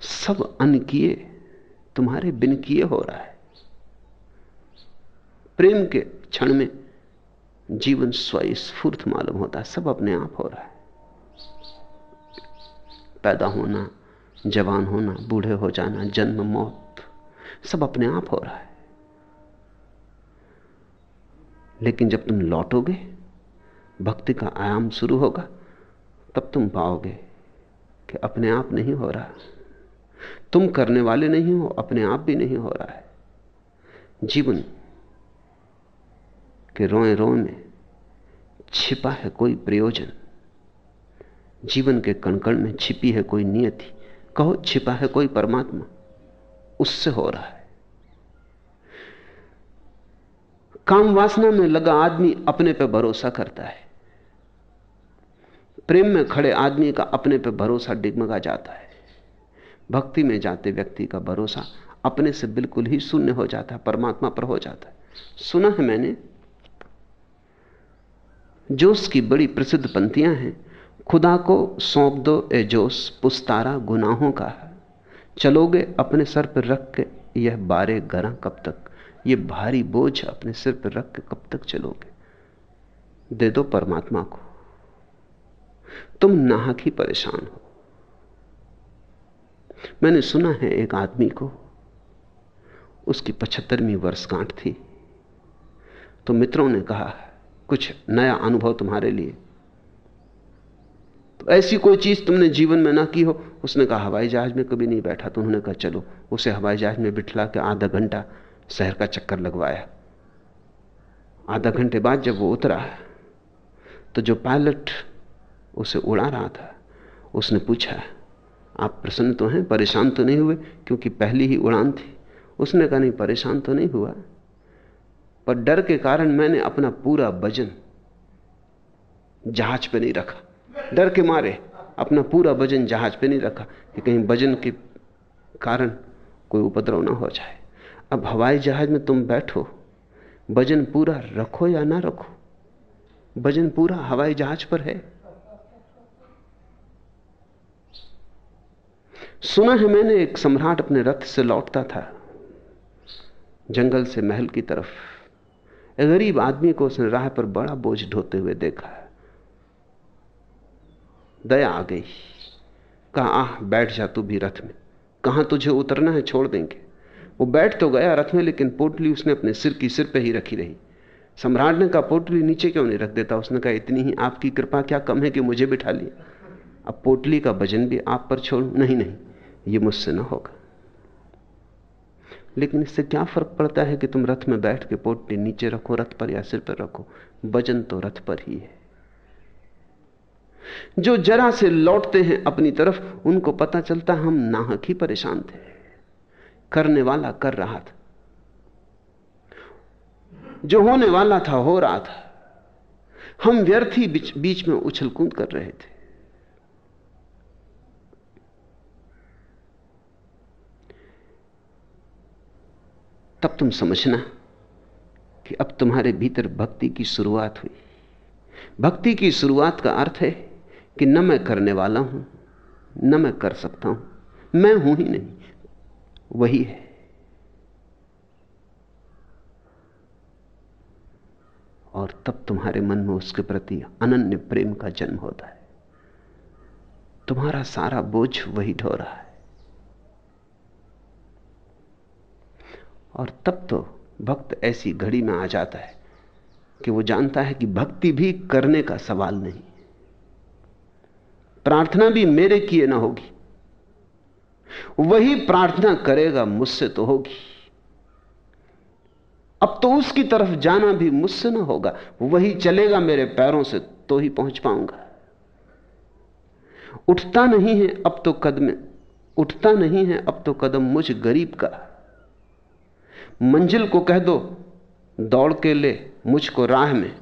Speaker 2: सब अन किए तुम्हारे बिन किए हो रहा है। प्रेम के क्षण में जीवन स्वस्फूर्त मालूम होता है, सब अपने आप हो रहा है। पैदा होना, जवान होना, बूढ़े हो जाना, जन्म, मौत, सब अपने आप हो रहा है। लेकिन जब तुम लौटोगे, भक्ति का आयाम शुरू होगा, तब तुम पाओगे कि अपने आप नहीं हो रहा। तुम करने वाले नहीं हो, अपने आप भी नहीं हो रहा है। जीवन के रोए रोए में छिपा है कोई प्रयोजन। जीवन के कणकण में छिपी है कोई नियति। कहो, छिपा है कोई परमात्मा, उससे हो रहा है। काम वासना में लगा आदमी अपने पे भरोसा करता है। प्रेम में खड़े आदमी का अपने पे भरोसा डिगमगा जाता है। भक्ति में जाते व्यक्ति का भरोसा अपने से बिल्कुल ही शून्य हो जाता है, परमात्मा पर हो जाता है। सुना है मैंने? जोश की बड़ी प्रसिद्ध पंक्तियाँ हैं। खुदा को सौंप दो ए जोश, पुस्तारा गुनाहों का चलोगे अपने सर पर रख के यह बारे गरा कब तक ये भारी बोझ अपने सिर पर रख के कब तक चलोगे? दे दो परमात्मा को। तुम नाहक ही परेशान हो। मैंने सुना है एक आदमी को, उसकी पचहत्तरवीं वर्षगांठ थी। तो मित्रों ने कहा, कुछ नया अनुभव तुम्हारे लिए। तो ऐसी कोई चीज़ तुमने जीवन में ना की हो? उसने कहा, हवाई जहाज़ में कभी नहीं बैठा। तो उन्होंने कहा, चलो, उसे हवाई जहाज़ में बिठला के आधा घंटा शहर का चक्कर लगवाया। आधा घंटे बाद जब वो उतरा तो जो पायलट उसे उड़ा रहा था, उसने पूछा, आप प्रसन्न तो हैं? परेशान तो नहीं हुए? क्योंकि पहली ही उड़ान थी। उसने कहा, नहीं, परेशान तो नहीं हुआ। पर डर के कारण मैंने अपना पूरा वज़न जहाज़ पे नहीं रखा। डर के मारे, अपना पूरा वज़न जहाज़ पे नहीं रखा कि कहीं वज़न के कारण कोई उपद्रव ना हो जाए। अब हवाई जहाज़ में तुम बैठो। वज़न पूरा रखो या ना रखो? वज़न पूरा हवाई जहाज़ पर है। सुना है मैंने एक सम्राट अपने रथ से लौटता था, जंगल से महल की तरफ़। गरीब आदमी को उसने राह पर बड़ा बोझ ढोते हुए देखा। दया आ गई। कहा, आह, बैठ जा तू भी रथ में। कहाँ तुझे उतरना है, छोड़ देंगे। वो बैठ तो गया रथ में, लेकिन पोटली उसने अपने सिर की, सिर पे ही रखी रही। सम्राट ने कहा, पोटली नीचे क्यों नहीं रख देता? उसने कहा, इतनी ही आपकी कृपा, क्या कम है कि मुझे बिठा लिया? अब पोटली का वज़न भी आप पर छोड़? नहीं नहीं, ये मुझसे ना होगा। लेकिन इससे क्या फ़र्क पड़ता है कि तुम रथ में बैठ के पोटली नीचे रखो, रथ पर या सिर पर रखो? वज़न तो रथ पर ही है। जो जरा से लौटते हैं अपनी तरफ़, उनको पता चलता हम नाहक ही परेशान थे। करने वाला कर रहा था। जो होने वाला था हो रहा था। हम व्यर्थ ही बीच, बीच में उछल कूद कर रहे थे। तब तुम समझना कि अब तुम्हारे भीतर भक्ति की शुरुआत हुई। भक्ति की शुरुआत का अर्थ है कि न मैं करने वाला हूँ न मैं कर सकता हूँ। मैं हूँ ही नहीं। वही है। और तब तुम्हारे मन में उसके प्रति अनन्य प्रेम का जन्म होता है। तुम्हारा सारा बोझ वही ढो रहा है। और तब तो भक्त ऐसी घड़ी में आ जाता है कि वो जानता है कि भक्ति भी करने का सवाल नहीं। प्रार्थना भी मेरे किए ना होगी। वही प्रार्थना करेगा मुझसे तो होगी। अब तो उसकी तरफ़ जाना भी मुझसे ना होगा, वही चलेगा मेरे पैरों से तो ही पहुँच पाऊँगा। उठता नहीं है अब तो कदम, उठता नहीं है अब तो कदम मुझ गरीब का। मंजिल को कह दो, दौड़ के ले मुझको राह में।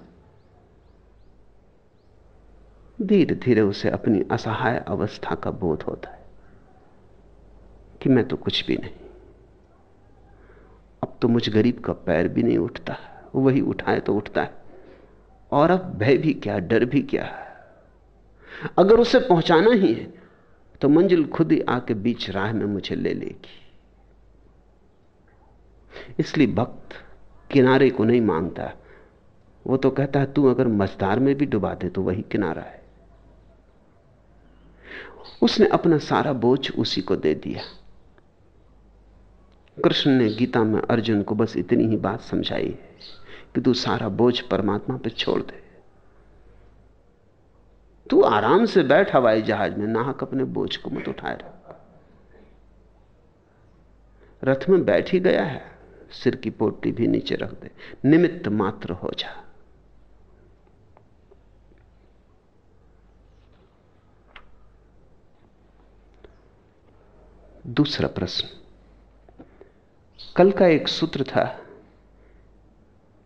Speaker 2: धीरे धीरे उसे अपनी असहाय अवस्था का बोध होता है। कि मैं तो कुछ भी नहीं। अब तो मुझ गरीब का पैर भी नहीं उठता, वही उठाए तो उठता है। और अब भय भी क्या, डर भी क्या? अगर उसे पहुंचाना ही है तो मंजिल खुद ही आके बीच राह में मुझे ले लेगी। इसलिए भक्त किनारे को नहीं माँगता वो तो कहता है, तू अगर मझदार में भी डुबा दे तो वही किनारा है। उसने अपना सारा बोझ उसी को दे दिया। कृष्ण ने गीता में अर्जुन को बस इतनी ही बात समझाई है कि तू सारा बोझ परमात्मा पर छोड़ दे। तू आराम से बैठ हवाई जहाज़ में, नाहक अपने बोझ को मत उठाए रथ में बैठ ही गया है, सिर की पोटी भी नीचे रख दे, निमित्त मात्र हो जा। दूसरा प्रश्न कल का एक सूत्र था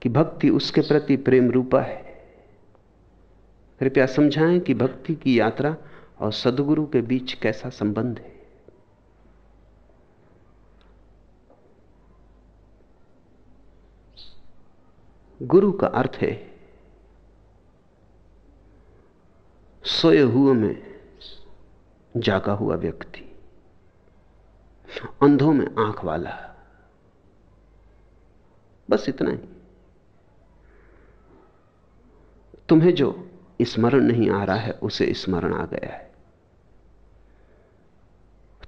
Speaker 2: कि भक्ति उसके प्रति प्रेम रूपा है। कृपया समझाएँ कि भक्ति की यात्रा और सदगुरु के बीच कैसा संबंध है। गुरु का अर्थ है, सोए हुए में जागा हुआ व्यक्ति, अंधों में आँख वाला। बस इतना ही। तुम्हें जो स्मरण नहीं आ रहा है, उसे स्मरण आ गया है।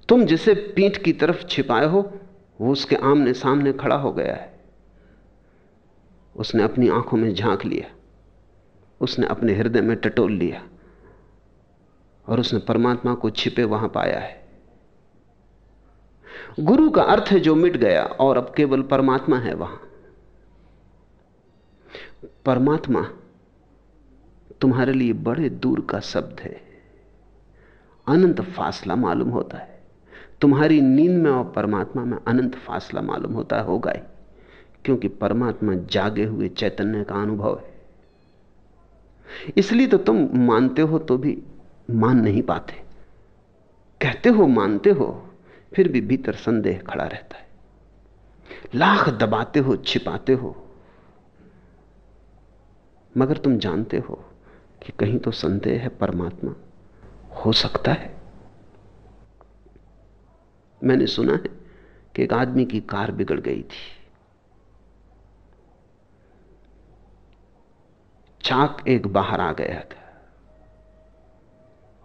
Speaker 2: तुम जिसे पीठ की तरफ़ छिपाए हो, वो उसके आमने सामने खड़ा हो गया है। उसने अपनी आँखों में झाँक लिया। उसने अपने हृदय में टटोल लिया। और उसने परमात्मा को छिपे वहाँ पाया है। गुरु का अर्थ है जो मिट गया, और अब केवल परमात्मा है वहाँ। परमात्मा तुम्हारे लिए बड़े दूर का शब्द है। अनंत फासला मालूम होता है। तुम्हारी नींद में और परमात्मा में अनंत फासला मालूम होता होगा ही, क्योंकि परमात्मा जागे हुए चैतन्य का अनुभव है। इसलिए तो तुम मानते हो तो भी मान नहीं पाते। कहते हो, मानते हो, फिर भी भीतर संदेह खड़ा रहता है। लाख दबाते हो, छिपाते हो मगर तुम जानते हो कि कहीं तो संदेह है परमात्मा। हो सकता है। मैंने सुना है कि एक आदमी की कार बिगड़ गई थी। चाक एक बाहर आ गया था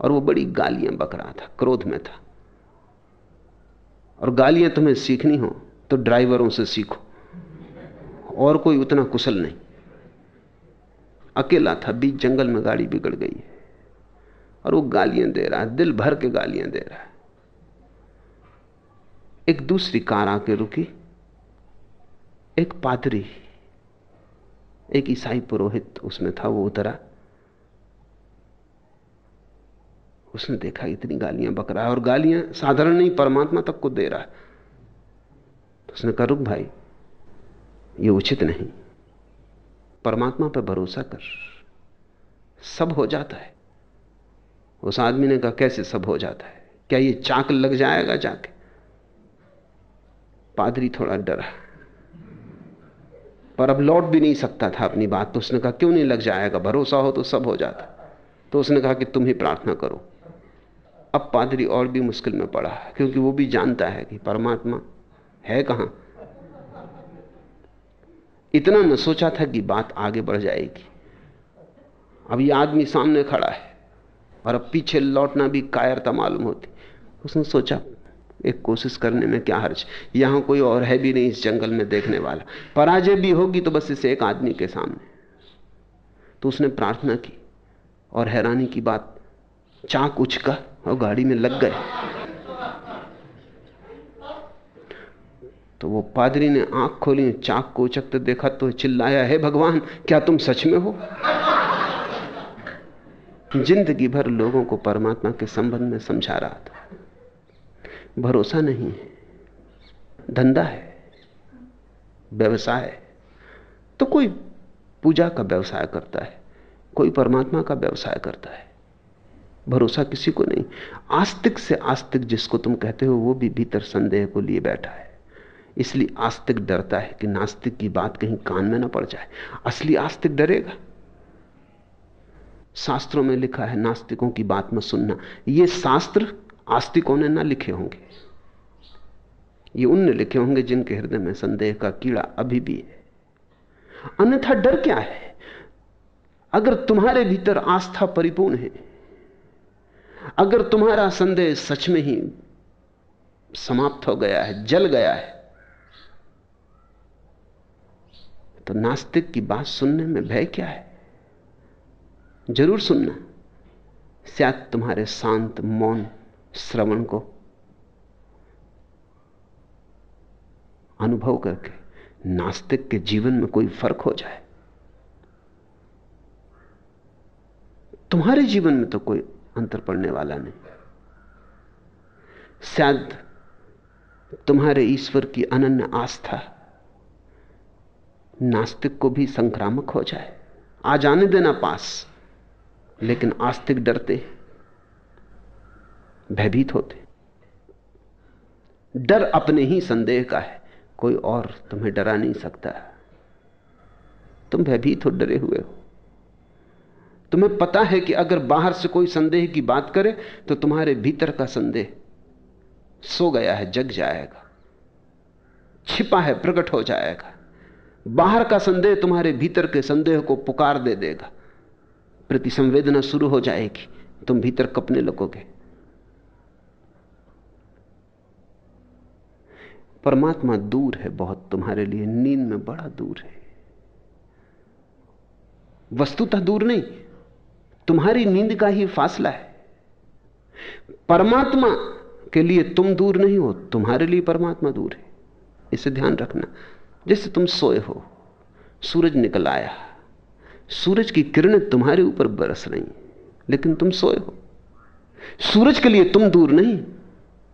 Speaker 2: और वो बड़ी गालियाँ बक रहा था, क्रोध में था। और गालियाँ तुम्हें सीखनी हो तो ड्राइवरों से सीखो। और कोई उतना कुशल नहीं। अकेला था, बीच जंगल में गाड़ी बिगड़ गई है। और वो गालियाँ दे रहा है, दिल भर के गालियाँ दे रहा है। एक दूसरी कार आके रुकी। एक पादरी, एक ईसाई पुरोहित उसमें था, वो उतरा। उसने देखा इतनी गालियाँ बक रहा है, और गालियाँ साधारण नहीं, परमात्मा तक को दे रहा है। तो उसने कहा, रुक भाई, ये उचित नहीं। परमात्मा पर भरोसा कर। सब हो जाता है। उस आदमी ने कहा, कैसे सब हो जाता है? क्या ये चाक लग जाएगा जाके? पादरी थोड़ा डरा। पर अब लौट भी नहीं सकता था अपनी बात। तो उसने कहा, क्यों नहीं लग जाएगा? भरोसा हो तो सब हो जाता। तो उसने कहा कि, तुम ही प्रार्थना करो। अब पादरी और भी मुश्किल में पड़ा, क्योंकि वो भी जानता है कि परमात्मा है कहाँ। इतना न सोचा था कि बात आगे बढ़ जाएगी। अब ये आदमी सामने खड़ा है और अब पीछे लौटना भी कायरता मालूम होती। उसने सोचा, एक कोशिश करने में क्या हर्ज? यहाँ कोई और है भी नहीं इस जंगल में देखने वाला। पराजय भी होगी तो बस इसे एक आदमी के सामने। तो उसने प्रार्थना की और हैरानी की बात, चाक उचका और गाड़ी में लग गए। तो वो पादरी ने आँख खोली, चाक को उचकते देखा तो चिल्लाया, है भगवान, क्या तुम सच में हो? ज़िंदगी भर लोगों को परमात्मा के संबंध में समझा रहा था। भरोसा नहीं है, धंधा है, व्यवसाय है। तो कोई पूजा का व्यवसाय करता है, कोई परमात्मा का व्यवसाय करता है। भरोसा किसी को नहीं। आस्तिक से आस्तिक जिसको तुम कहते हो, वो भी भीतर संदेह को लिए बैठा है। इसलिए आस्तिक डरता है कि नास्तिक की बात कहीं कान में ना पड़ जाए। असली आस्तिक डरेगा। शास्त्रों में लिखा है, नास्तिकों की बात मत सुनना। ये शास्त्र आस्तिकों ने ना लिखे होंगे। ये उनने लिखे होंगे जिनके हृदय में संदेह का कीड़ा अभी भी है। अन्यथा डर क्या है? अगर तुम्हारे भीतर आस्था परिपूर्ण है, अगर तुम्हारा संदेह सच में ही समाप्त हो गया है, जल गया है तो नास्तिक की बात सुनने में भय क्या है? ज़रूर सुनना। शायद तुम्हारे शांत, मौन श्रवण को अनुभव करके नास्तिक के जीवन में कोई फ़र्क हो जाए। तुम्हारे जीवन में तो कोई अंतर पड़ने वाला नहीं। शायद तुम्हारे ईश्वर की अनन्य आस्था नास्तिक को भी संक्रामक हो जाए। आ जाने देना पास, लेकिन आस्तिक डरते भयभीत होते डर अपने ही संदेह का है, कोई और तुम्हें डरा नहीं सकता। तुम भयभीत हो, डरे हुए हो। तुम्हें पता है कि अगर बाहर से कोई संदेह की बात करे तो तुम्हारे भीतर का संदेह सो गया है, जग जाएगा। छिपा है, प्रकट हो जाएगा। बाहर का संदेह तुम्हारे भीतर के संदेह को पुकार दे देगा। प्रति संवेदना शुरू हो जाएगी। तुम भीतर कपने लगोगे। परमात्मा दूर है बहुत, तुम्हारे लिए नींद में बड़ा दूर है। वस्तुतः दूर नहीं, तुम्हारी नींद का ही फासला है। परमात्मा के लिए तुम दूर नहीं हो, तुम्हारे लिए परमात्मा दूर है। इसे ध्यान रखना। जैसे तुम सोए हो। सूरज निकल आया। सूरज की किरणें तुम्हारे ऊपर बरस रही, लेकिन तुम सोए हो। सूरज के लिए तुम दूर नहीं,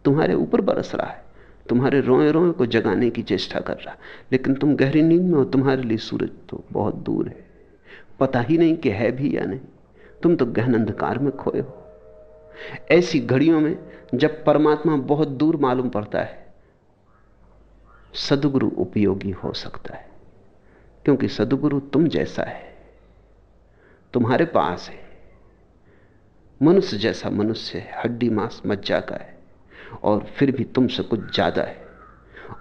Speaker 2: तुम्हारे ऊपर बरस रहा है। तुम्हारे रोए रोए को जगाने की चेष्टा कर रहा लेकिन तुम गहरी नींद में हो, तुम्हारे लिए सूरज तो बहुत दूर है। पता ही नहीं कि है भी या नहीं। तुम तो गहन अंधकार में खोए हो। ऐसी घड़ियों में जब परमात्मा बहुत दूर मालूम पड़ता है सदगुरु उपयोगी हो सकता है, क्योंकि सदगुरु तुम जैसा है, तुम्हारे पास है। मनुष्य जैसा मनुष्य है, हड्डी मांस मज्जा का है, और फिर भी तुमसे कुछ ज़्यादा है,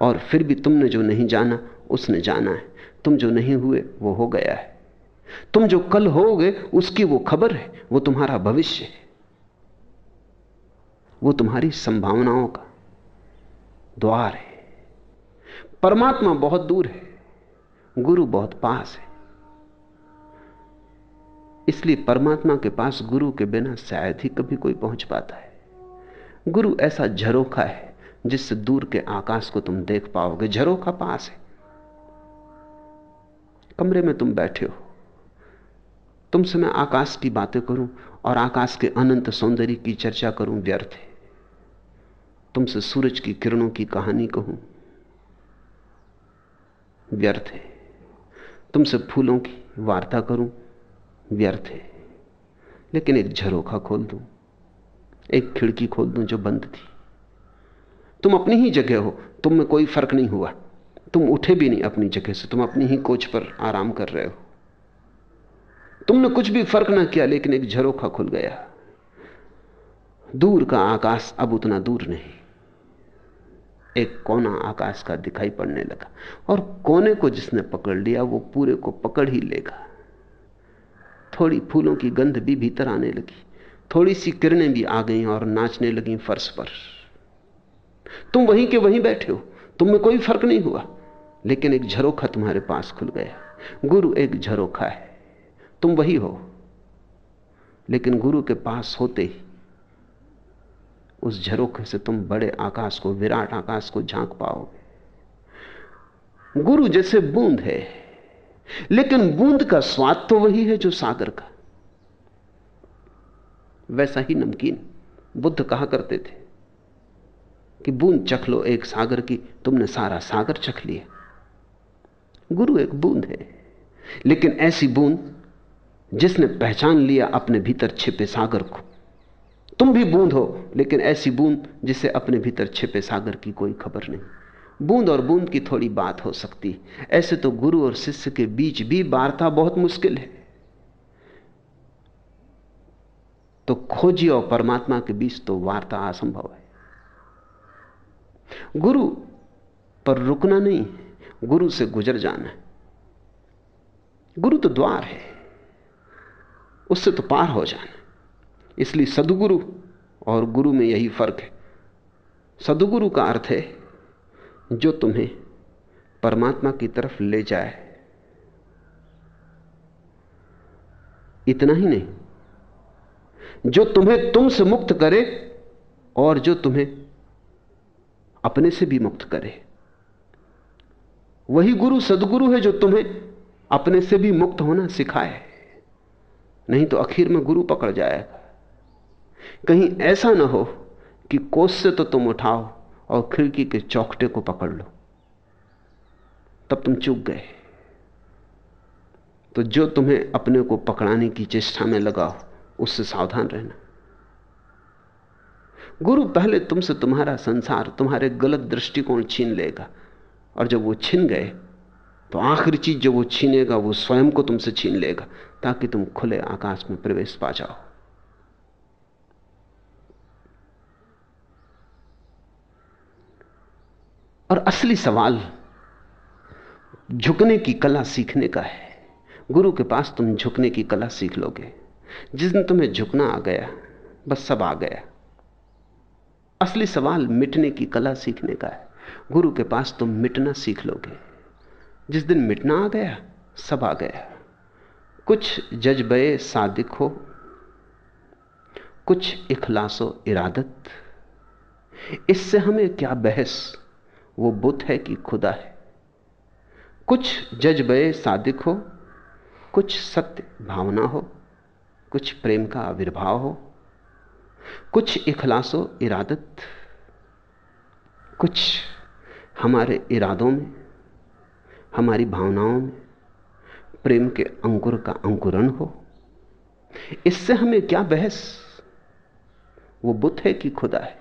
Speaker 2: और फिर भी तुमने जो नहीं जाना, उसने जाना है। तुम जो नहीं हुए, वो हो गया है। तुम जो कल होगे, उसकी वो खबर है, वो तुम्हारा भविष्य है। वो तुम्हारी संभावनाओं का द्वार है। परमात्मा बहुत दूर है, गुरु बहुत पास है। इसलिए परमात्मा के पास गुरु के बिना शायद ही कभी कोई पहुँच पाता है। गुरु ऐसा झरोखा है जिससे दूर के आकाश को तुम देख पाओगे, झरोखा पास है। कमरे में तुम बैठे हो। तुमसे मैं आकाश की बातें करूँ और आकाश के अनंत सौंदर्य की चर्चा करूँ, व्यर्थ है। तुमसे सूरज की किरणों की कहानी कहूँ व्यर्थ है। तुमसे फूलों की वार्ता करूँ, व्यर्थ है। लेकिन एक झरोखा खोल दूँ, एक खिड़की खोल दूँ जो बंद थी। तुम अपनी ही जगह हो, तुम में कोई फ़र्क नहीं हुआ। तुम उठे भी नहीं अपनी जगह से, तुम अपनी ही कोच पर आराम कर रहे हो। तुमने कुछ भी फ़र्क ना किया, लेकिन एक झरोखा खुल गया। दूर का आकाश अब उतना दूर नहीं। एक कोना आकाश का दिखाई पड़ने लगा और कोने को जिसने पकड़ लिया वो पूरे को पकड़ ही लेगा। थोड़ी फूलों की गंध भी भीतर आने लगी, थोड़ी सी किरणें भी आ गई और नाचने लगी फर्श पर। तुम वहीं के वहीं बैठे हो, तुम में कोई फ़र्क नहीं हुआ, लेकिन एक झरोखा तुम्हारे पास खुल गया। गुरु एक झरोखा है, तुम वही हो, लेकिन गुरु के पास होते ही उस झरोखे से तुम बड़े आकाश को, विराट आकाश को झाँक पाओगे। गुरु जैसे बूंद है, लेकिन बूंद का स्वाद तो वही है जो सागर का। वैसा ही नमकीन बुद्ध कहा करते थे कि बूंद चख लो एक सागर की, तुमने सारा सागर चख लिया। गुरु एक बूंद है, लेकिन ऐसी बूंद जिसने पहचान लिया, अपने भीतर छिपे सागर को। तुम भी बूंद हो, लेकिन ऐसी बूंद जिसे अपने भीतर छिपे सागर की कोई खबर नहीं। बूंद और बूंद की थोड़ी बात हो सकती ऐसे तो गुरु और शिष्य के बीच भी वार्ता बहुत मुश्किल है। तो खोजी और परमात्मा के बीच तो वार्ता असंभव है। गुरु पर रुकना नहीं, गुरु से गुजर जाना गुरु तो द्वार है, उससे तो पार हो जाना। इसलिए सदगुरु और गुरु में यही फ़र्क है। सदगुरु का अर्थ है, जो तुम्हें परमात्मा की तरफ़ ले जाए। इतना ही नहीं, जो तुम्हें तुमसे मुक्त करे और जो तुम्हें अपने से भी मुक्त करे। वही गुरु सदगुरु है जो तुम्हें अपने से भी मुक्त होना सिखाए। नहीं तो आखिर में गुरु पकड़ जाएगा। कहीं ऐसा ना हो कि कोस से तो तुम उठाओ और खिड़की के चौकटे को पकड़ लो। तब तुम चूक गए। तो जो तुम्हें अपने को पकड़ाने की चेष्टा में लगाओ उससे सावधान रहना। गुरु पहले तुमसे तुम्हारा संसार, तुम्हारे गलत दृष्टिकोण छीन लेगा और जब वो छीन गए तो आखिरी चीज़ जो वो छीनेगा, वो स्वयं को तुमसे छीन लेगा, ताकि तुम खुले आकाश में प्रवेश पा जाओ। और असली सवाल झुकने की कला सीखने का है। गुरु के पास तुम झुकने की कला सीख लोगे। जिस दिन तुम्हें झुकना आ गया, बस सब आ गया। असली सवाल मिटने की कला सीखने का है। गुरु के पास तुम मिटना सीख लोगे। जिस दिन मिटना आ गया, सब आ गया। कुछ जज्बे सादिक हो, कुछ इखलासो इरादत। इससे हमें क्या बहस वो बुत है कि खुदा है। कुछ जज्बे सादिक हो, कुछ सत्य भावना हो, कुछ प्रेम का आविर्भाव हो, कुछ इखलासो इरादत, कुछ हमारे इरादों में, हमारी भावनाओं में, प्रेम के अंकुर का अंकुरण हो। इससे हमें क्या बहस? वो बुद्ध है कि खुदा है,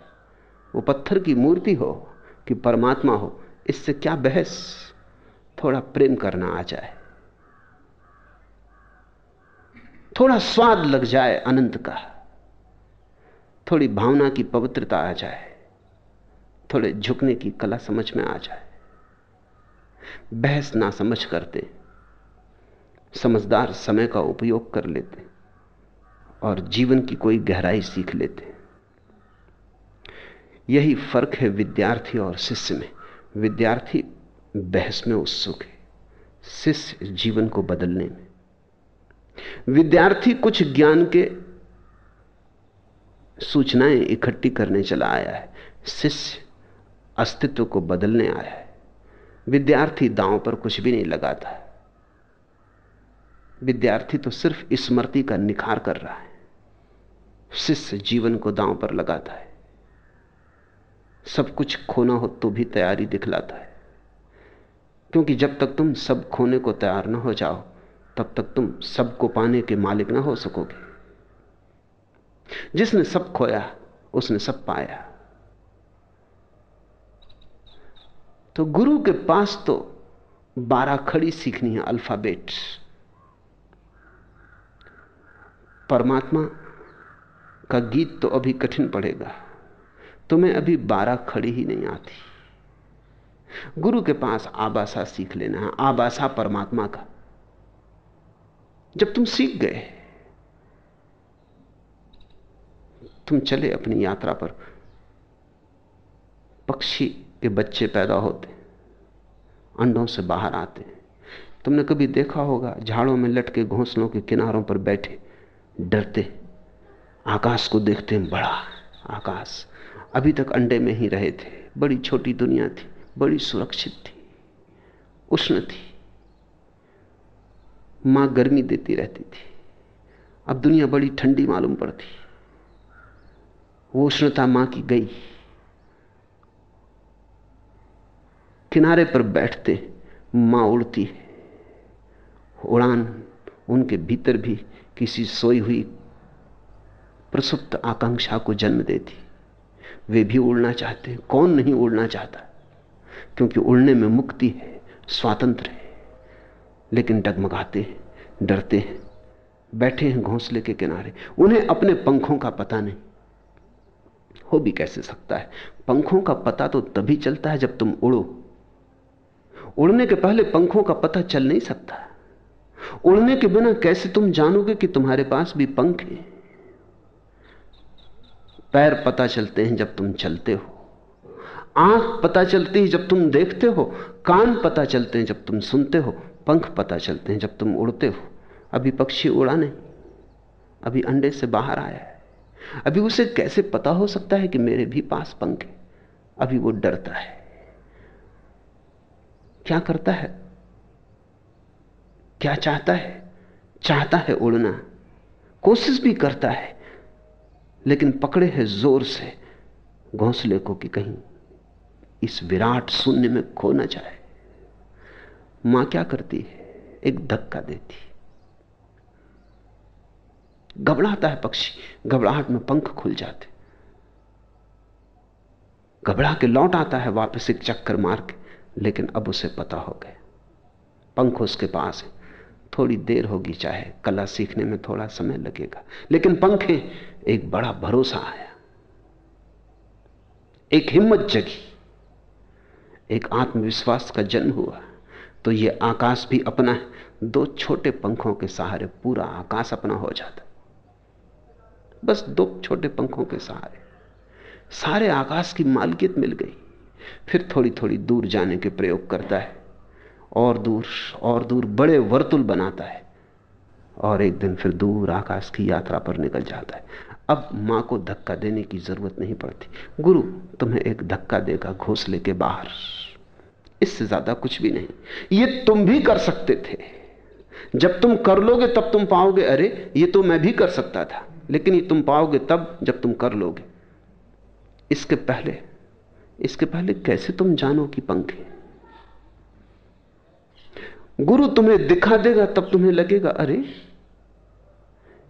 Speaker 2: वो पत्थर की मूर्ति हो। कि परमात्मा हो, इससे क्या बहस? थोड़ा प्रेम करना आ जाए। थोड़ा स्वाद लग जाए अनंत का। थोड़ी भावना की पवित्रता आ जाए। थोड़े झुकने की कला समझ में आ जाए। बहस ना समझ करते। समझदार समय का उपयोग कर लेते। और जीवन की कोई गहराई सीख लेते। यही फ़र्क है विद्यार्थी और शिष्य में। विद्यार्थी बहस में उत्सुक है, शिष्य जीवन को बदलने में। विद्यार्थी कुछ ज्ञान के सूचनाएँ इकट्ठी करने चला आया है, शिष्य अस्तित्व को बदलने आया है। विद्यार्थी दांव पर कुछ भी नहीं लगाता है। विद्यार्थी तो सिर्फ़ स्मृति का निखार कर रहा है, शिष्य जीवन को दांव पर लगाता है। सब कुछ खोना हो तो भी तैयारी दिखलाता है। क्योंकि जब तक तुम सब खोने को तैयार ना हो जाओ, तब तक तुम सबको पाने के मालिक ना हो सकोगे। जिसने सब खोया, उसने सब पाया। तो गुरु के पास तो बारह खड़ी सीखनी है अल्फ़ाबेट। परमात्मा का गीत तो अभी कठिन पड़ेगा। तुम्हें अभी बारह खड़ी ही नहीं आती। गुरु के पास आबासा सीख लेना है, आबासा परमात्मा का। जब तुम सीख गए, तुम चले अपनी यात्रा पर, पक्षी के बच्चे पैदा होते, अंडों से बाहर आते। तुमने कभी देखा होगा, झाड़ों में लटके घोंसलों के किनारों पर बैठे, डरते, आकाश को देखते हैं बड़ा आकाश। अभी तक अंडे में ही रहे थे। बड़ी छोटी दुनिया थी, बड़ी सुरक्षित थी, उष्ण थी। माँ गर्मी देती रहती थी। अब दुनिया बड़ी ठंडी मालूम पड़ती। वो उष्णता माँ की गई। किनारे पर बैठते माँ उड़ती है। उड़ान उनके भीतर भी किसी सोई हुई प्रसुप्त आकांक्षा को जन्म देती। वे भी उड़ना चाहते हैं। कौन नहीं उड़ना चाहता? क्योंकि उड़ने में मुक्ति है, स्वातंत्र है। लेकिन डगमगाते हैं, डरते हैं, बैठे हैं घोंसले के किनारे। उन्हें अपने पंखों का पता नहीं। हो भी कैसे सकता है? पंखों का पता तो तभी चलता है जब तुम उड़ो। उड़ने के पहले पंखों का पता चल नहीं सकता। उड़ने के बिना कैसे तुम जानोगे कि तुम्हारे पास भी पंख हैं? पैर पता चलते हैं जब तुम चलते हो। आँख पता चलती है जब तुम देखते हो। कान पता चलते हैं जब तुम सुनते हो। पंख पता चलते हैं जब तुम उड़ते हो। अभी पक्षी उड़ा नहीं। अभी अंडे से बाहर आया है। अभी उसे कैसे पता हो सकता है कि मेरे भी पास पंख है? अभी वो डरता है। क्या करता है? क्या चाहता है? चाहता है उड़ना। कोशिश भी करता है। लेकिन पकड़े है ज़ोर से घोंसले को कि कहीं इस विराट शून्य में खो ना जाए। माँ क्या करती है? एक धक्का देती। घबराता है पक्षी। घबराहट में पंख खुल जाते। घबरा के लौट आता है वापस एक चक्कर मार के, लेकिन अब उसे पता हो गया। पंख उसके पास है। थोड़ी देर होगी, चाहे कला सीखने में थोड़ा समय लगेगा। लेकिन पंखे एक बड़ा भरोसा आया। एक हिम्मत जगी। एक आत्मविश्वास का जन्म हुआ। तो यह आकाश भी अपना है। दो छोटे पंखों के सहारे पूरा आकाश अपना हो जाता। बस दो छोटे पंखों के सहारे। सारे आकाश की मालकियत मिल गई। फिर थोड़ी थोड़ी दूर जाने के प्रयोग करता है। और दूर और दूर बड़े वर्तुल बनाता है। और एक दिन फिर दूर आकाश की यात्रा पर निकल जाता है। अब माँ को धक्का देने की ज़रूरत नहीं पड़ती। गुरु, तुम्हें एक धक्का देगा घोसले के बाहर। इससे ज़्यादा कुछ भी नहीं। ये तुम भी कर सकते थे। जब तुम कर लोगे, तब तुम पाओगे, अरे, ये तो मैं भी कर सकता था। लेकिन ये तुम पाओगे तब, जब तुम कर लोगे। इसके पहले इसके पहले कैसे तुम जानो कि पंखे? गुरु तुम्हें दिखा देगा, तब तुम्हें लगेगा, अरे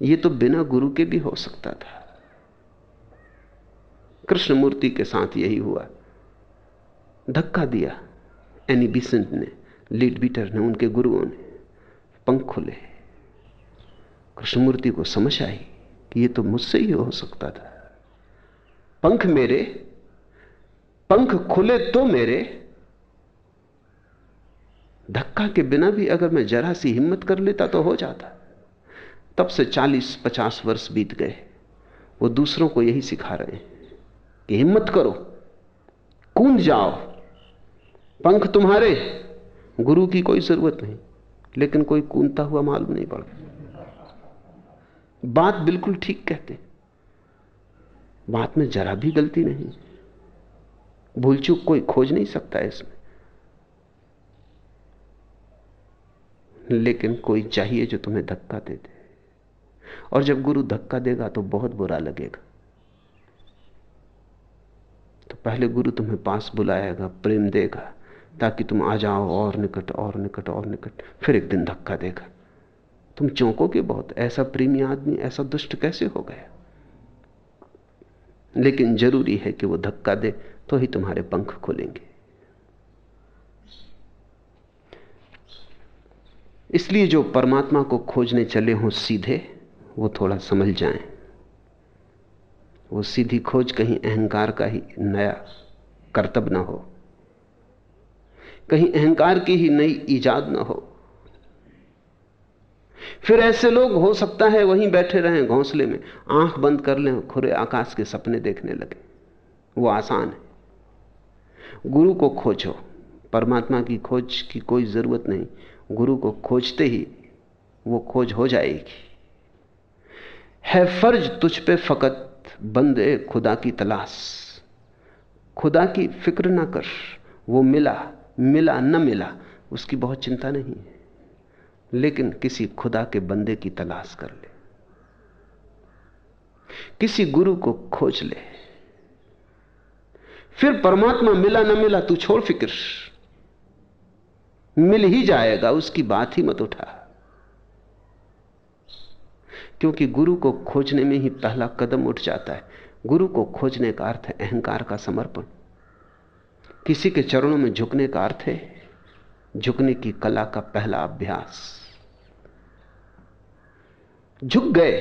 Speaker 2: ये तो बिना गुरु के भी हो सकता था। कृष्णमूर्ति के साथ यही हुआ। धक्का दिया। एनी बिसेंट ने, लीड बीटर ने, उनके गुरुओं ने। पंख खुले। कृष्णमूर्ति को समझ आई कि ये तो मुझसे ही हो सकता था। पंख मेरे, पंख खुले तो मेरे। धक्का के बिना भी अगर मैं जरा सी हिम्मत कर लेता तो हो जाता। तब से 40-50 वर्ष बीत गए। वो दूसरों को यही सिखा रहे हैं कि हिम्मत करो, कूद जाओ। पंख तुम्हारे, गुरु की कोई ज़रूरत नहीं, लेकिन कोई कूदता हुआ मालूम नहीं पड़ता। बात बिल्कुल ठीक कहते बात में जरा भी गलती नहीं। भूल चूक कोई खोज नहीं सकता इसमें। लेकिन कोई चाहिए जो तुम्हें धक्का दे दे। और जब गुरु धक्का देगा तो बहुत बुरा लगेगा। तो पहले गुरु तुम्हें पास बुलाएगा, प्रेम देगा, ताकि तुम आ जाओ और निकट और निकट और निकट, फिर एक दिन धक्का देगा। तुम चौंकोगे बहुत, ऐसा प्रेमी आदमी, ऐसा दुष्ट कैसे हो गया? लेकिन ज़रूरी है कि वो धक्का दे तो ही तुम्हारे पंख खुलेंगे। इसलिए जो परमात्मा को खोजने चले हों, सीधे वो थोड़ा समझ जाएँ। वो सीधी खोज कहीं अहंकार का ही नया कर्तव्य ना हो। कहीं अहंकार की ही नई ईजाद ना हो। फिर ऐसे लोग हो सकता है वहीं बैठे रहें घोंसले में, आँख बंद कर लें खुरे आकाश के सपने देखने लगे। वो आसान है। गुरु को खोजो। परमात्मा की खोज की कोई ज़रूरत नहीं। गुरु को खोजते ही वो खोज हो जाएगी। है फ़र्ज़ तुझ पे फकत बंदे खुदा की तलाश। खुदा की फ़िक्र ना कर, वो मिला मिला न मिला, उसकी बहुत चिंता नहीं है। लेकिन किसी खुदा के बंदे की तलाश कर ले। किसी गुरु को खोज ले। फिर परमात्मा मिला न मिला, तू छोड़ फ़िक्र। मिल ही जाएगा, उसकी बात ही मत उठा। क्योंकि गुरु को खोजने में ही पहला कदम उठ जाता है। गुरु को खोजने का अर्थ है अहंकार का समर्पण। किसी के चरणों में झुकने का अर्थ है झुकने की कला का पहला अभ्यास। झुक गए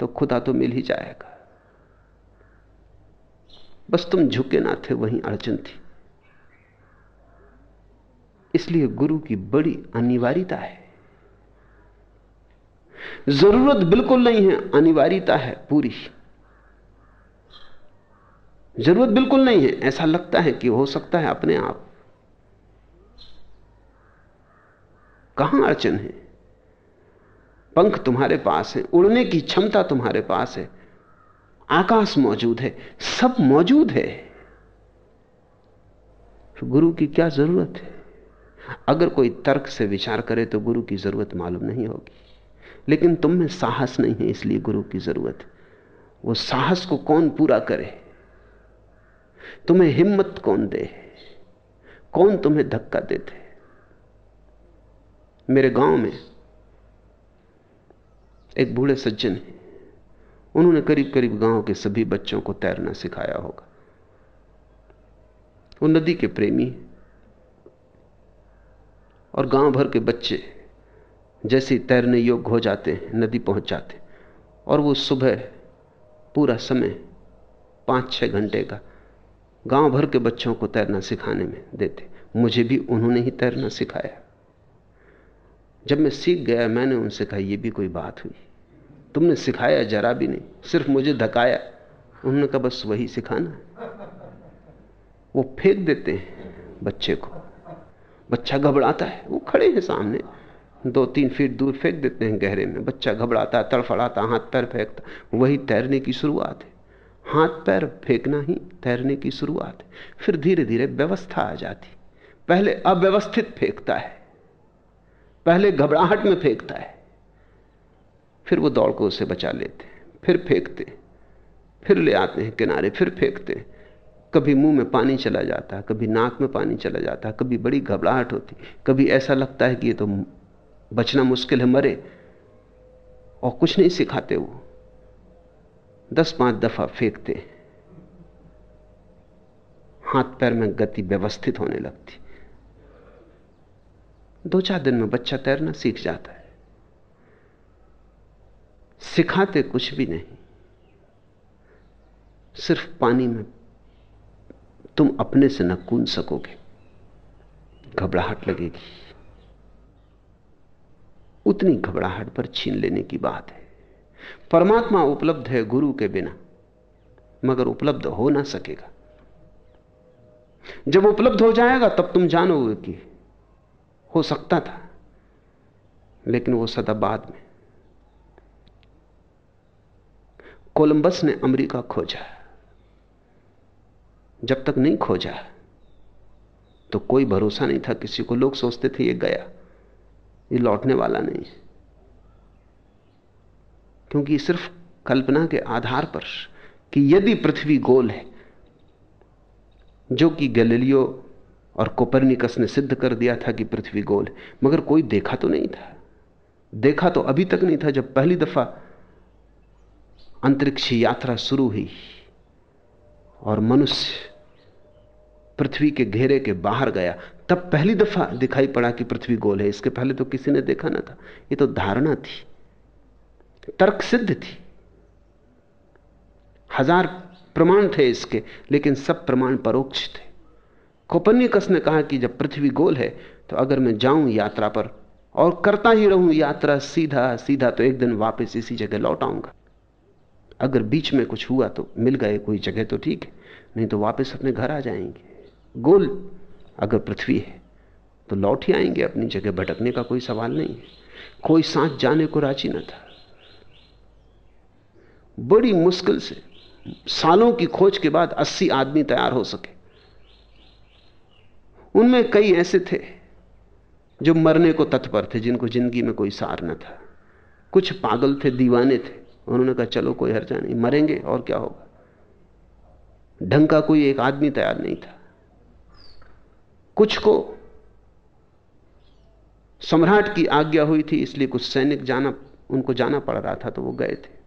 Speaker 2: तो खुदा तो मिल ही जाएगा। बस तुम झुके ना थे, वहीं अड़चन थी। इसलिए गुरु की बड़ी अनिवार्यता है। ज़रूरत बिल्कुल नहीं है, अनिवार्यता है पूरी। ज़रूरत बिल्कुल नहीं है, ऐसा लगता है कि हो सकता है अपने आप। कहाँ अड़चन है? पंख तुम्हारे पास है, उड़ने की क्षमता तुम्हारे पास है, आकाश मौजूद है, सब मौजूद है। गुरु की क्या ज़रूरत है? अगर कोई तर्क से विचार करे तो गुरु की ज़रूरत मालूम नहीं होगी। लेकिन तुम में साहस नहीं है इसलिए गुरु की ज़रूरत। है वो साहस को कौन पूरा करे? तुम्हें हिम्मत कौन दे? कौन तुम्हें धक्का देते? मेरे गाँव में एक बूढ़े सज्जन है। उन्होंने करीब करीब गाँव के सभी बच्चों को तैरना सिखाया होगा। वो नदी के प्रेमी और गाँव भर के बच्चे जैसे तैरने योग्य हो जाते हैं, नदी पहुँच जाते और वो सुबह पूरा समय पाँच छः घंटे का गाँव भर के बच्चों को तैरना सिखाने में देते। मुझे भी उन्होंने ही तैरना सिखाया। जब मैं सीख गया, मैंने उनसे कहा यह भी कोई बात हुई। तुमने सिखाया जरा भी नहीं, सिर्फ़ मुझे धकाया। उन्होंने कहा, बस वही सिखाना वो फेंक देते हैं बच्चे को। बच्चा घबराता है, वो खड़े हैं सामने। दो तीन फीट दूर फेंक देते हैं गहरे में। बच्चा घबराता, तड़फड़ाता, हाथ पैर फेंकता। वही तैरने की शुरुआत है। हाथ पैर फेंकना ही तैरने की शुरुआत है। फिर धीरे धीरे व्यवस्था आ जाती। पहले अव्यवस्थित फेंकता है। पहले घबराहट में फेंकता है। फिर वो दौड़ को उसे बचा लेते फिर फेंकते फिर ले आते हैं किनारे, फिर फेंकते कभी मुँह में पानी चला जाता है कभी नाक में पानी चला जाता है कभी बड़ी घबराहट होती, कभी ऐसा लगता है कि ये तो बचना मुश्किल है, मरे। और कुछ नहीं सिखाते वो। दस पाँच दफ़ा फेंकते। हाथ पैर में गति व्यवस्थित होने लगती। दो चार दिन में बच्चा तैरना सीख जाता है। सिखाते कुछ भी नहीं। सिर्फ़ पानी में तुम अपने से न कूद सकोगे। घबराहट लगेगी। उतनी घबराहट पर छीन लेने की बात है। परमात्मा उपलब्ध है गुरु के बिना, मगर उपलब्ध हो ना सकेगा। जब उपलब्ध हो जाएगा, तब तुम जानोगे कि हो सकता था, लेकिन वो सदा बाद में। कोलंबस ने अमेरिका खोजा। जब तक नहीं खोजा तो कोई भरोसा नहीं था, किसी को। लोग सोचते थे ये गया। ये लौटने वाला नहीं। है क्योंकि सिर्फ़ कल्पना के आधार पर कि यदि पृथ्वी गोल है, जो कि गैलीलियो और कोपरनिकस ने सिद्ध कर दिया था कि पृथ्वी गोल है। मगर कोई देखा तो नहीं था। देखा तो अभी तक नहीं था जब पहली दफ़ा अंतरिक्ष यात्रा शुरू हुई और मनुष्य पृथ्वी के घेरे के बाहर गया। तब पहली दफ़ा दिखाई पड़ा कि पृथ्वी गोल है, इसके पहले तो किसी ने देखा ना था। ये तो धारणा थी, तर्क सिद्ध थी। हज़ार प्रमाण थे इसके, लेकिन सब प्रमाण परोक्ष थे। कोपनिकस ने कहा कि जब पृथ्वी गोल है तो अगर मैं जाऊँ यात्रा पर और करता ही रहूँ यात्रा सीधा सीधा तो एक दिन वापस इसी जगह लौट आऊँगा। अगर बीच में कुछ हुआ तो मिल गए कोई जगह तो ठीक है, नहीं तो वापस अपने घर आ जाएँगे। गोल अगर पृथ्वी है तो लौट ही आएँगे अपनी जगह, भटकने का कोई सवाल नहीं है। कोई सांस जाने को राज़ी न था। बड़ी मुश्किल से सालों की खोज के बाद 80 आदमी तैयार हो सके। उनमें कई ऐसे थे जो मरने को तत्पर थे, जिनको ज़िंदगी में कोई सार न था। कुछ पागल थे, दीवाने थे। उन्होंने कहा, चलो, कोई हर्जा नहीं, मरेंगे, और क्या होगा? ढंग का कोई एक आदमी तैयार नहीं था। कुछ को सम्राट की आज्ञा हुई थी, इसलिए कुछ सैनिक जाना, उनको जाना पड़ रहा था तो वो गए थे।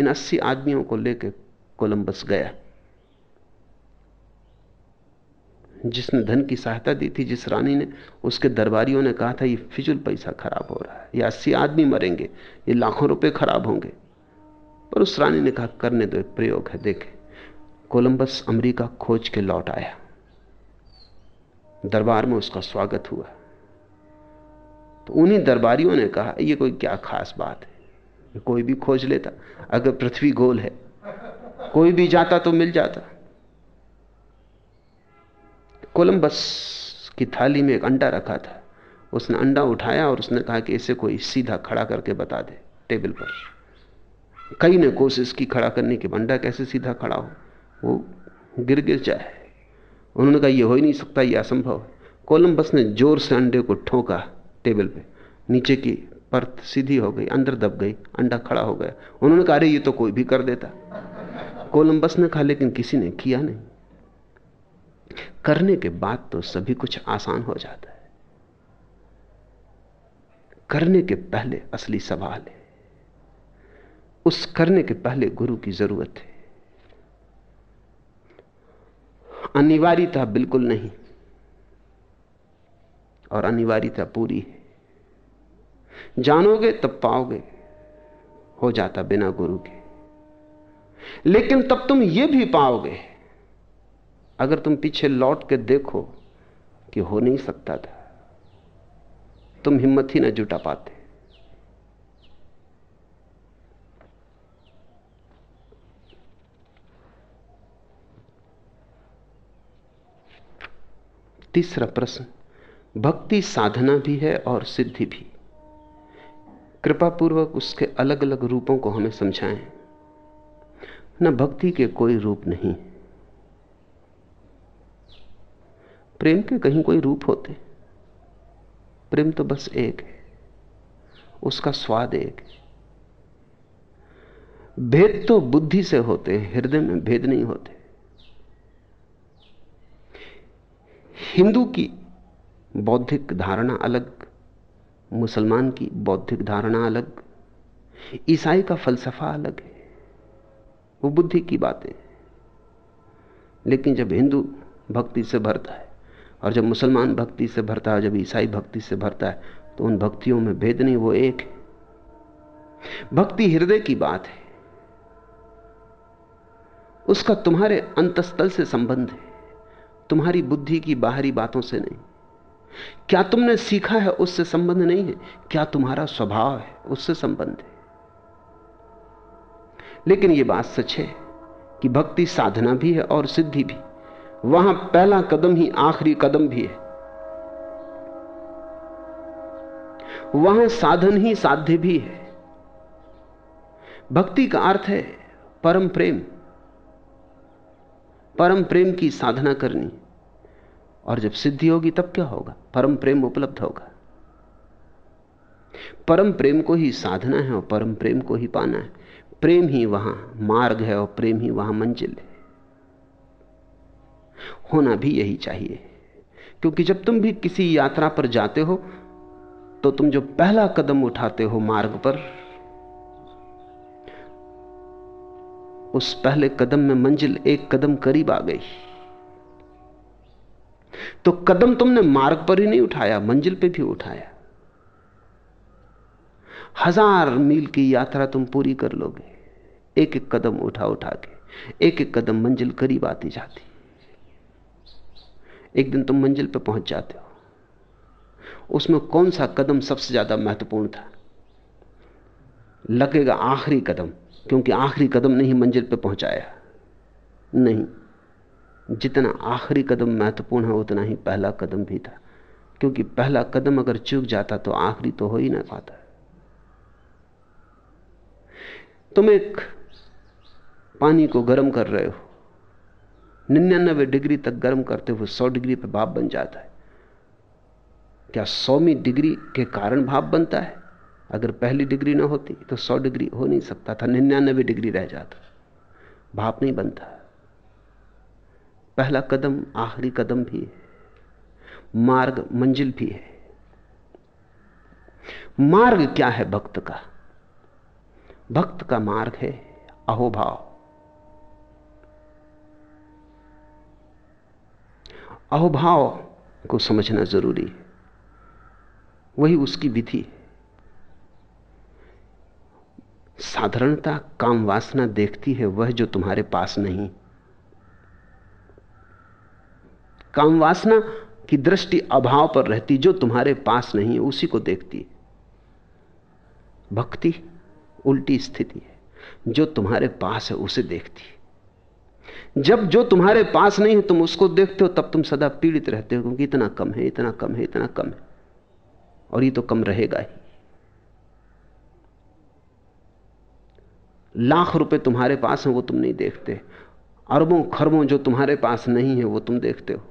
Speaker 2: इन अस्सी आदमियों को लेकर कोलंबस गया। जिसने धन की सहायता दी थी, जिस रानी ने, उसके दरबारियों ने कहा था, ये फिजुल पैसा खराब हो रहा है, ये अस्सी आदमी मरेंगे, ये लाखों रुपए खराब होंगे। पर उस रानी ने कहा, करने दो प्रयोग है, देखे। कोलंबस अमेरिका खोज के लौट आया। दरबार में उसका स्वागत हुआ। तो उन्हीं दरबारियों ने कहा, ये कोई क्या खास बात है? कोई भी खोज लेता। अगर पृथ्वी गोल है, कोई भी जाता तो मिल जाता। कोलंबस की थाली में एक अंडा रखा था। उसने अंडा उठाया और उसने कहा कि इसे कोई सीधा खड़ा करके बता दे, टेबल पर। कई ने कोशिश की खड़ा करने की, अंडा कैसे सीधा खड़ा हो? वो गिर गिर जाए। उन्होंने कहा यह हो ही नहीं सकता यह असंभव कोलंबस ने ज़ोर से अंडे को ठोका टेबल पे। नीचे की परत सीधी हो गई, अंदर दब गई, अंडा खड़ा हो गया। उन्होंने कहा, अरे, ये तो कोई भी कर देता। कोलंबस ने कहा, लेकिन किसी ने किया नहीं। करने के बाद तो सभी कुछ आसान हो जाता है। करने के पहले असली सवाल है। उस करने के पहले गुरु की ज़रूरत है। अनिवार्यता बिल्कुल नहीं। और अनिवार्यता पूरी। है जानोगे तब पाओगे, हो जाता बिना गुरु के। लेकिन तब तुम यह भी पाओगे, अगर तुम पीछे लौट के देखो कि हो नहीं सकता था, तुम हिम्मत ही ना जुटा पाते। तीसरा प्रश्न, भक्ति साधना भी है और सिद्धि भी। कृपा पूर्वक उसके अलग अलग रूपों को हमें समझाएँ। न भक्ति के कोई रूप नहीं। प्रेम के कहीं कोई रूप होते। प्रेम तो बस एक है। उसका स्वाद एक है। भेद तो बुद्धि से होते हैं हृदय में भेद नहीं होते। हिंदू की बौद्धिक धारणा अलग, मुसलमान की बौद्धिक धारणा अलग, ईसाई का फलसफा अलग है। वो बुद्धि की बातें लेकिन जब हिंदू भक्ति से भरता है और जब मुसलमान भक्ति से भरता है, जब ईसाई भक्ति से भरता है तो उन भक्तियों में भेद नहीं, वो एक है। भक्ति हृदय की बात है। उसका तुम्हारे अंतस्थल से संबंध है। तुम्हारी बुद्धि की बाहरी बातों से नहीं। क्या तुमने सीखा है उससे संबंध नहीं है? क्या तुम्हारा स्वभाव है उससे संबंध है? लेकिन यह बात सच है कि भक्ति साधना भी है और सिद्धि भी। वहाँ पहला कदम ही आखिरी कदम भी है। वहाँ साधन ही साध्य भी है। भक्ति का अर्थ है परम प्रेम। परम प्रेम की साधना करनी। और जब सिद्धि होगी, तब क्या होगा? परम प्रेम उपलब्ध होगा। परम प्रेम को ही साधना है और परम प्रेम को ही पाना है। प्रेम ही वहाँ मार्ग है और प्रेम ही वहाँ मंजिल है। होना भी यही चाहिए। क्योंकि जब तुम भी किसी यात्रा पर जाते हो तो तुम जो पहला कदम उठाते हो मार्ग पर उस पहले कदम में मंजिल एक कदम करीब आ गई। तो कदम तुमने मार्ग पर ही नहीं उठाया, मंजिल पे भी उठाया। हज़ार मील की यात्रा तुम पूरी कर लोगे। एक एक कदम उठा उठा के, एक एक कदम मंजिल करीब आती जाती। एक दिन तुम मंजिल पे पहुँच जाते हो। उसमें कौन सा कदम सबसे ज़्यादा महत्वपूर्ण था? लगेगा आखिरी कदम। क्योंकि आखिरी कदम ने ही मंजिल पे पहुँचाया। नहीं, जितना आखिरी कदम महत्वपूर्ण है, उतना ही पहला कदम भी था। क्योंकि पहला कदम अगर चूक जाता तो आखिरी तो हो ही ना पाता। तुम एक पानी को गर्म कर रहे हो। निन्यानबे डिग्री तक गर्म करते हुए सौ डिग्री पर भाप बन जाता है। क्या सौवीं डिग्री के कारण भाप बनता है? अगर पहली डिग्री ना होती तो सौ डिग्री हो नहीं सकता था, निन्यानबे डिग्री रह जाता। भाप नहीं बनता। पहला कदम, आखिरी कदम भी है। मार्ग, मंजिल भी है। मार्ग क्या है भक्त का? भक्त का मार्ग है अहोभाव। अहोभाव को समझना ज़रूरी है। वही उसकी विधि है। साधारणता काम वासना देखती है वह जो तुम्हारे पास नहीं। काम वासना की दृष्टि अभाव पर रहती, जो तुम्हारे पास नहीं है, उसी को देखती। है भक्ति उल्टी स्थिति है। जो तुम्हारे पास है, उसे देखती। है जब जो तुम्हारे पास नहीं है, तुम उसको देखते हो, तब तुम सदा पीड़ित रहते हो, क्योंकि इतना कम है, इतना कम है, इतना कम है। और ये तो कम रहेगा ही। लाख रुपए तुम्हारे पास हैं, वो तुम नहीं देखते। अरबों, खरबों जो तुम्हारे पास नहीं है, वो तुम देखते हो।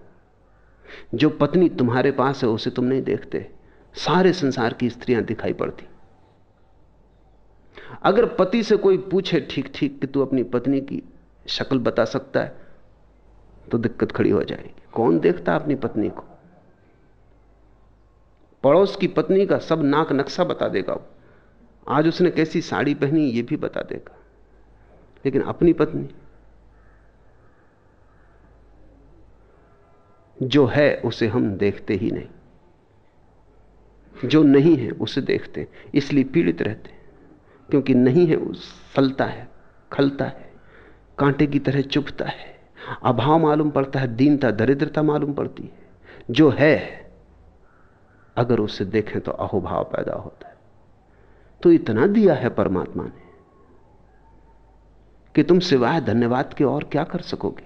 Speaker 2: जो पत्नी तुम्हारे पास है, उसे तुम नहीं देखते। सारे संसार की स्त्रियाँ दिखाई पड़ती। अगर पति से कोई पूछे, ठीक ठीक, कि तू अपनी पत्नी की शक्ल बता सकता है? तो दिक्कत खड़ी हो जाएगी। कौन देखता अपनी पत्नी को? पड़ोस की पत्नी का सब नाक नक्शा बता देगा वो। आज उसने कैसी साड़ी पहनी, ये भी बता देगा। लेकिन अपनी पत्नी जो है उसे हम देखते ही नहीं। जो नहीं है उसे देखते, इसलिए पीड़ित रहते, क्योंकि नहीं है उस फलता है, खलता है, कांटे की तरह चुभता है। अभाव मालूम पड़ता है, दीनता, दरिद्रता मालूम पड़ती है। जो है, अगर उसे देखें तो अहोभाव पैदा होता है। तो इतना दिया है परमात्मा ने। कि तुम सिवाय धन्यवाद के और क्या कर सकोगे?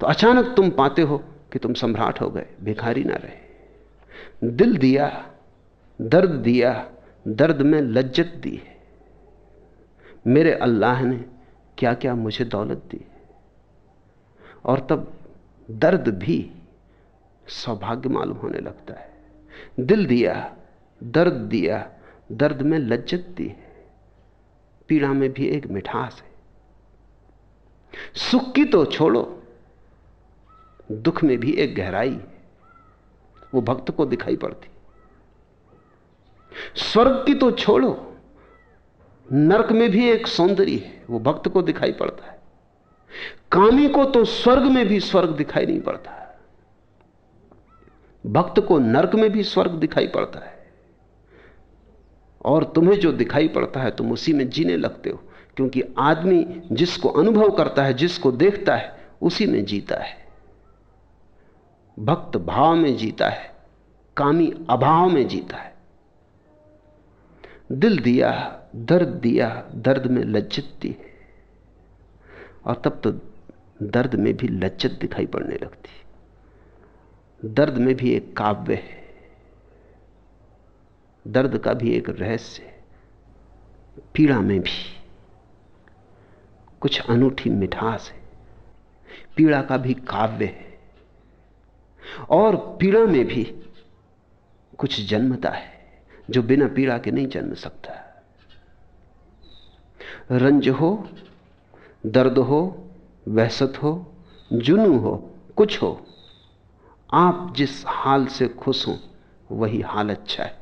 Speaker 2: तो अचानक तुम पाते हो कि तुम सम्राट हो गए, भिखारी ना रहे। दिल दिया, दर्द दिया, दर्द में लज्जत दी है। मेरे अल्लाह ने क्या क्या मुझे दौलत दी और तब दर्द भी सौभाग्य मालूम होने लगता है। दिल दिया, दर्द दिया, दर्द में लज्जत दी है। पीड़ा में भी एक मिठास है। सुख की तो छोड़ो, दुख में भी एक गहराई, वो भक्त को दिखाई पड़ती। स्वर्ग की तो छोड़ो, नरक में भी एक सौंदर्य है, वो भक्त को दिखाई पड़ता है। कामी को तो स्वर्ग में भी स्वर्ग दिखाई नहीं पड़ता। भक्त को नरक में भी स्वर्ग दिखाई पड़ता है। और तुम्हें जो दिखाई पड़ता है, तुम उसी में जीने लगते हो। क्योंकि आदमी जिसको अनुभव करता है, जिसको देखता है, उसी में जीता है। भक्त भाव में जीता है, कामी अभाव में जीता है। दिल दिया, दर्द दिया, दर्द में लज्जत दी और तब तो दर्द में भी लज्जत दिखाई पड़ने लगती दर्द में भी एक काव्य है। दर्द का भी एक रहस्य है। पीड़ा में भी। कुछ अनूठी मिठास है। पीड़ा का भी काव्य है। और पीड़ा में भी कुछ जन्मता है, जो बिना पीड़ा के नहीं जन्म सकता। रंज हो, दर्द हो वहसत हो, जुनू हो, कुछ हो, आप जिस हाल से खुश हो, वही हाल अच्छा है।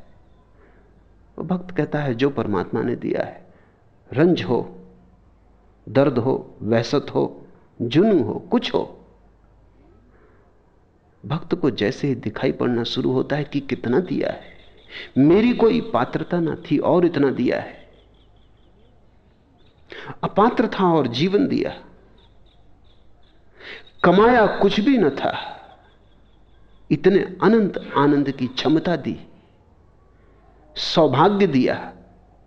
Speaker 2: भक्त कहता है, जो परमात्मा ने दिया है, रंज हो दर्द हो वहसत हो, जुनू हो, कुछ हो। भक्त को जैसे ही दिखाई पड़ना शुरू होता है कि कितना दिया है। मेरी कोई पात्रता ना थी, और इतना दिया है। अपात्र था और जीवन दिया। कमाया कुछ भी न था। इतने अनंत आनंद की क्षमता दी। सौभाग्य दिया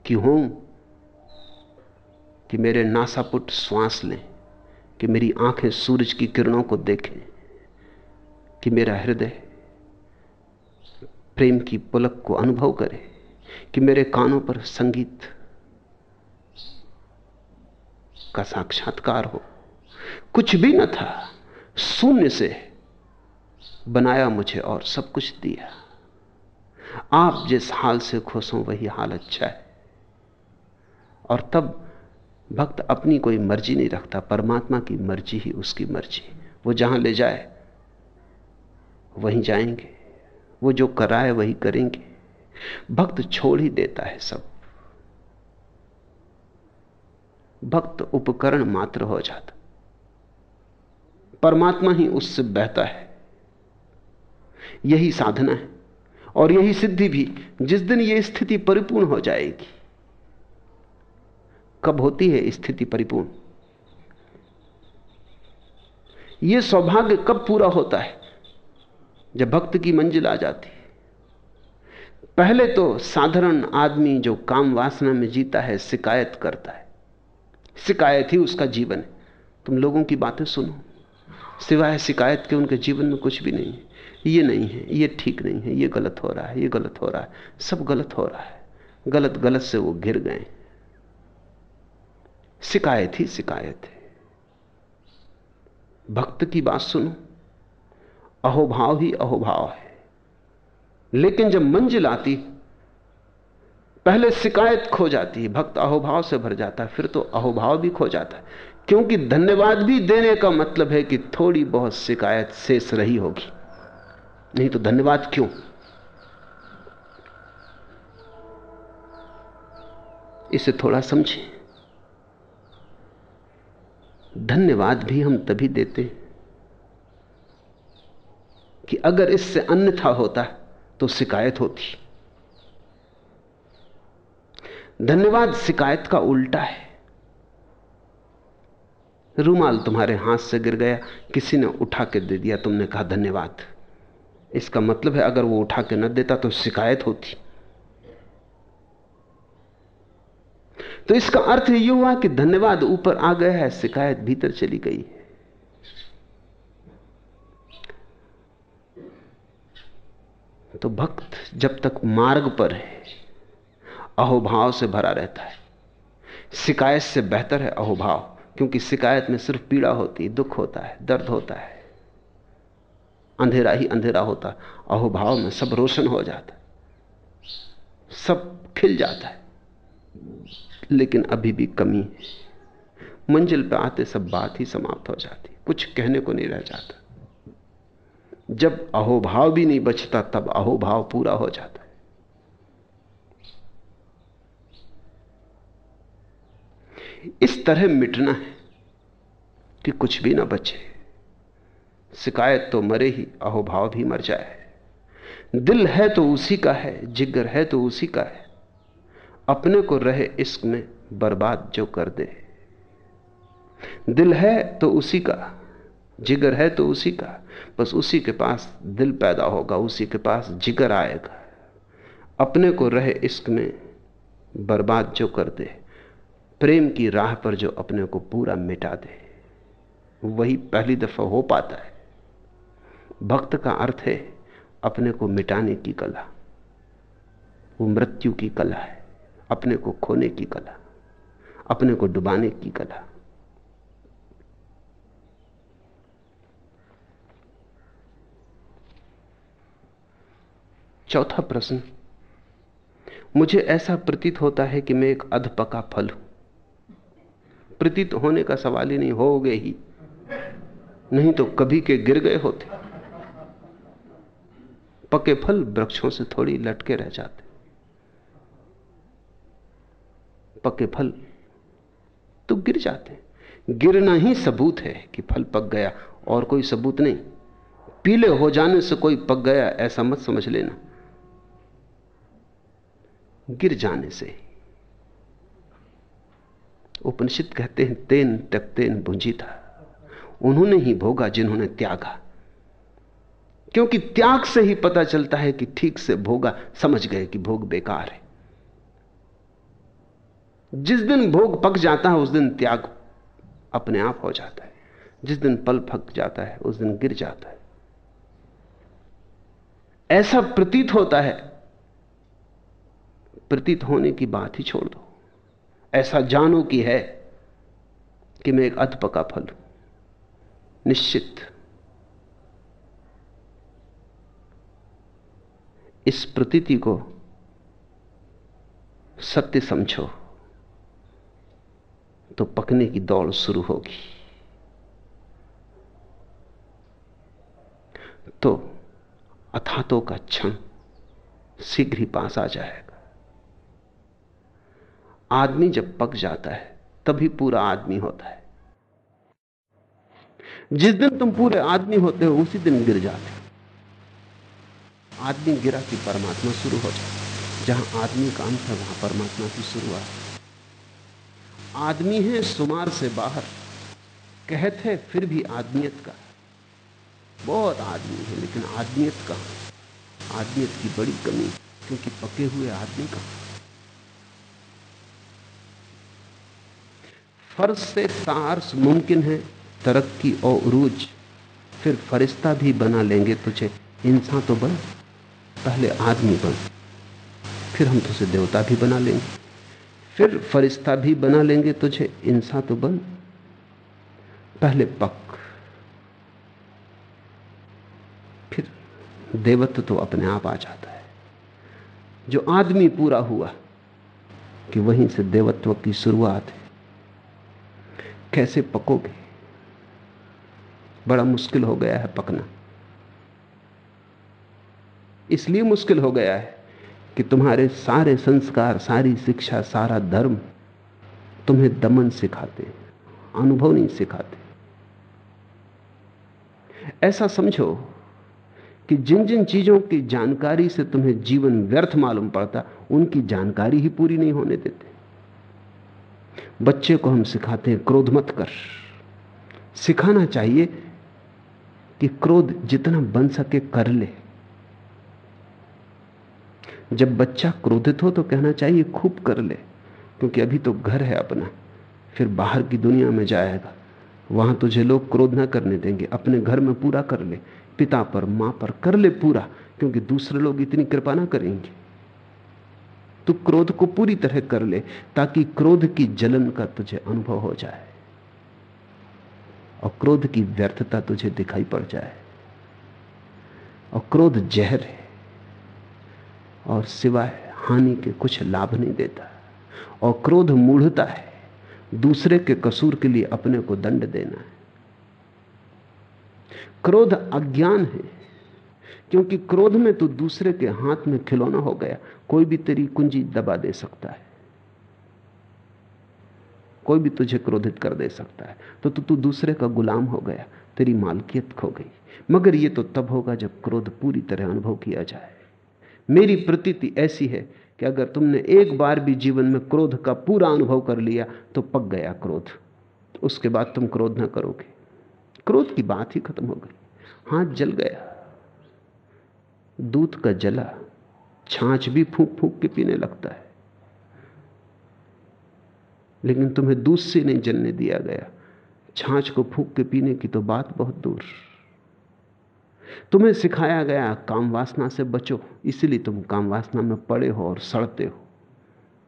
Speaker 2: कि हूँ कि मेरे नासापुट श्वास लें, कि मेरी आँखें सूरज की किरणों को देखें, कि मेरा हृदय प्रेम की पुलक को अनुभव करे, कि मेरे कानों पर संगीत का साक्षात्कार हो। कुछ भी न था, शून्य से बनाया मुझे और सब कुछ दिया। आप जिस हाल से खुश हो, वही हाल अच्छा है। और तब भक्त अपनी कोई मर्ज़ी नहीं रखता, परमात्मा की मर्ज़ी ही उसकी मर्ज़ी वो जहाँ ले जाए, वहीं जाएँगे। वो जो कराए, वही करेंगे। भक्त छोड़ ही देता है सब। भक्त उपकरण मात्र हो जाता। परमात्मा ही उससे बहता है। यही साधना है। और यही सिद्धि भी, जिस दिन यह स्थिति परिपूर्ण हो जाएगी कब होती है स्थिति परिपूर्ण? यह सौभाग्य कब पूरा होता है? जब भक्त की मंजिल आ जाती है। पहले तो साधारण आदमी जो काम वासना में जीता है, शिकायत करता है। शिकायत ही उसका जीवन है। तुम लोगों की बातें सुनो। सिवाय शिकायत के उनके जीवन में कुछ भी नहीं है। ये नहीं है, ये ठीक नहीं है, ये गलत हो रहा है, ये गलत हो रहा है। सब गलत हो रहा है। गलत गलत से वो घिर गए शिकायत ही शिकायत है। भक्त की बात सुनो। अहोभाव ही अहोभाव है। लेकिन जब मंजिल आती, पहले शिकायत खो जाती है। भक्त अहोभाव से भर जाता है, फिर तो अहोभाव भी खो जाता है। क्योंकि धन्यवाद भी देने का मतलब है कि थोड़ी बहुत शिकायत शेष रही होगी। नहीं तो धन्यवाद क्यों? इसे थोड़ा समझें। धन्यवाद भी हम तभी देते कि अगर इससे अन्यथा होता तो शिकायत होती। धन्यवाद शिकायत का उल्टा है। रूमाल तुम्हारे हाथ से गिर गया, किसी ने उठा के दे दिया, तुमने कहा धन्यवाद। इसका मतलब है अगर वो उठा के न देता तो शिकायत होती। तो इसका अर्थ यह हुआ कि धन्यवाद ऊपर आ गया है, शिकायत भीतर चली गई है। तो भक्त जब तक मार्ग पर है, अहोभाव से भरा रहता है। शिकायत से बेहतर है अहोभाव, क्योंकि शिकायत में सिर्फ़ पीड़ा होती है, दुख होता है, दर्द होता है। अंधेरा ही अंधेरा होता है, अहोभाव में सब रोशन हो जाता है, सब खिल जाता है। लेकिन अभी भी कमी है। मंजिल पर आते सब बात ही समाप्त हो जाती। कुछ कहने को नहीं रह जाता। जब अहोभाव भी नहीं बचता, तब अहोभाव पूरा हो जाता है। इस तरह मिटना है कि कुछ भी ना बचे। शिकायत तो मरे ही, अहोभाव भी मर जाए। दिल है तो उसी का है, जिगर है तो उसी का है। अपने को रहे इश्क में बर्बाद जो कर दे। दिल है तो उसी का, जिगर है तो उसी का, बस उसी के पास दिल पैदा होगा, उसी के पास जिगर आएगा। अपने को रहे इश्क में बर्बाद जो कर दे, प्रेम की राह पर जो अपने को पूरा मिटा दे, वही पहली दफ़ा हो पाता है। भक्त का अर्थ है अपने को मिटाने की कला, वो मृत्यु की कला है। अपने को खोने की कला, अपने को डुबाने की कला। चौथा प्रश्न, मुझे ऐसा प्रतीत होता है कि मैं एक अधपका फल हूँ। प्रतीत होने का सवाल ही नहीं हो गए ही। नहीं तो कभी के गिर गए होते। पके फल वृक्षों से थोड़ी लटके रह जाते। पके फल तो गिर जाते गिरना ही सबूत है कि फल पक गया, और कोई सबूत नहीं। पीले हो जाने से कोई पक गया, ऐसा मत समझ लेना। गिर जाने से। उपनिषद कहते हैं, तेन टकतेन भुंजी था उन्होंने ही भोगा जिन्होंने त्यागा। क्योंकि त्याग से ही पता चलता है कि ठीक से भोगा, समझ गए कि भोग बेकार है। जिस दिन भोग पक जाता है, उस दिन त्याग अपने आप हो जाता है। जिस दिन पल पक जाता है, उस दिन गिर जाता है। ऐसा प्रतीत होता है। प्रतीत होने की बात ही छोड़ दो। ऐसा जानो कि है कि मैं एक अधपका फल हूँ। निश्चित। इस प्रतीति को सत्य समझो। तो पकने की दौड़ शुरू होगी। तो अथातों का क्षण शीघ्र ही पास आ जाएगा। आदमी जब पक जाता है, तभी पूरा आदमी होता है। जिस दिन तुम पूरे आदमी होते हो, उसी दिन गिर जाते आदमी गिरा कि परमात्मा शुरू हो जाता जहाँ आदमी का अंत है, वहाँ परमात्मा की शुरुआत। आदमी है सुमार से बाहर। कहत है, फिर भी आदमियत का। बहुत आदमी है, लेकिन आदमियत का। आदमियत की बड़ी कमी, क्योंकि पके हुए आदमी का। फ़र्ज़ से तार्स मुमकिन है, तरक्की और उरूज। फिर फरिश्ता भी बना लेंगे तुझे। इंसान तो बन, पहले आदमी बन। फिर हम तुझे देवता भी बना लेंगे। फिर फरिश्ता भी बना लेंगे तुझे, इंसान तो बन। पहले पक। फिर देवत्व तो अपने आप आ जाता है। जो आदमी पूरा हुआ, कि वहीं से देवत्व की शुरुआत है। कैसे पकोगे? बड़ा मुश्किल हो गया है पकना। इसलिए मुश्किल हो गया है कि तुम्हारे सारे संस्कार, सारी शिक्षा, सारा धर्म तुम्हें दमन सिखाते अनुभव नहीं सिखाते। ऐसा समझो कि जिन जिन चीज़ों की जानकारी से तुम्हें जीवन व्यर्थ मालूम पड़ता, उनकी जानकारी ही पूरी नहीं होने देते। बच्चे को हम सिखाते हैं, क्रोध मत कर। सिखाना चाहिए कि क्रोध जितना बन सके कर ले। जब बच्चा क्रोधित हो तो कहना चाहिए, खूब कर ले, क्योंकि अभी तो घर है अपना, फिर बाहर की दुनिया में जाएगा। वहाँ तुझे लोग क्रोध ना करने देंगे, अपने घर में पूरा कर ले, पिता पर, माँ पर, कर ले पूरा, क्योंकि दूसरे लोग इतनी कृपा ना करेंगे। तू क्रोध को पूरी तरह कर ले, ताकि क्रोध की जलन का तुझे अनुभव हो जाए, और क्रोध की व्यर्थता तुझे दिखाई पड़ जाए, और क्रोध जहर है। और सिवाय हानि के कुछ लाभ नहीं देता। और क्रोध मूढ़ता है। दूसरे के कसूर के लिए अपने को दंड देना है। क्रोध अज्ञान है। क्योंकि क्रोध में तो दूसरे के हाथ में खिलौना हो गया। कोई भी तेरी कुंजी दबा दे सकता है। कोई भी तुझे क्रोधित कर दे सकता है। तो तू तू दूसरे का गुलाम हो गया। तेरी मालकियत खो गई। मगर यह तो तब होगा जब क्रोध पूरी तरह अनुभव किया जाए। मेरी प्रतीति ऐसी है कि अगर तुमने एक बार भी जीवन में क्रोध का पूरा अनुभव कर लिया तो पक गया क्रोध। उसके बाद तुम क्रोध ना करोगे। क्रोध की बात ही खत्म हो गई। हाथ जल गया। दूध का जला। छाछ भी फूक फूक के पीने लगता है। लेकिन तुम्हें दूध से नहीं जलने दिया गया। छाछ को फूक के पीने की तो बात बहुत दूर। तुम्हें सिखाया गया, काम वासना से बचो, इसलिए तुम काम वासना में पड़े हो और सड़ते हो।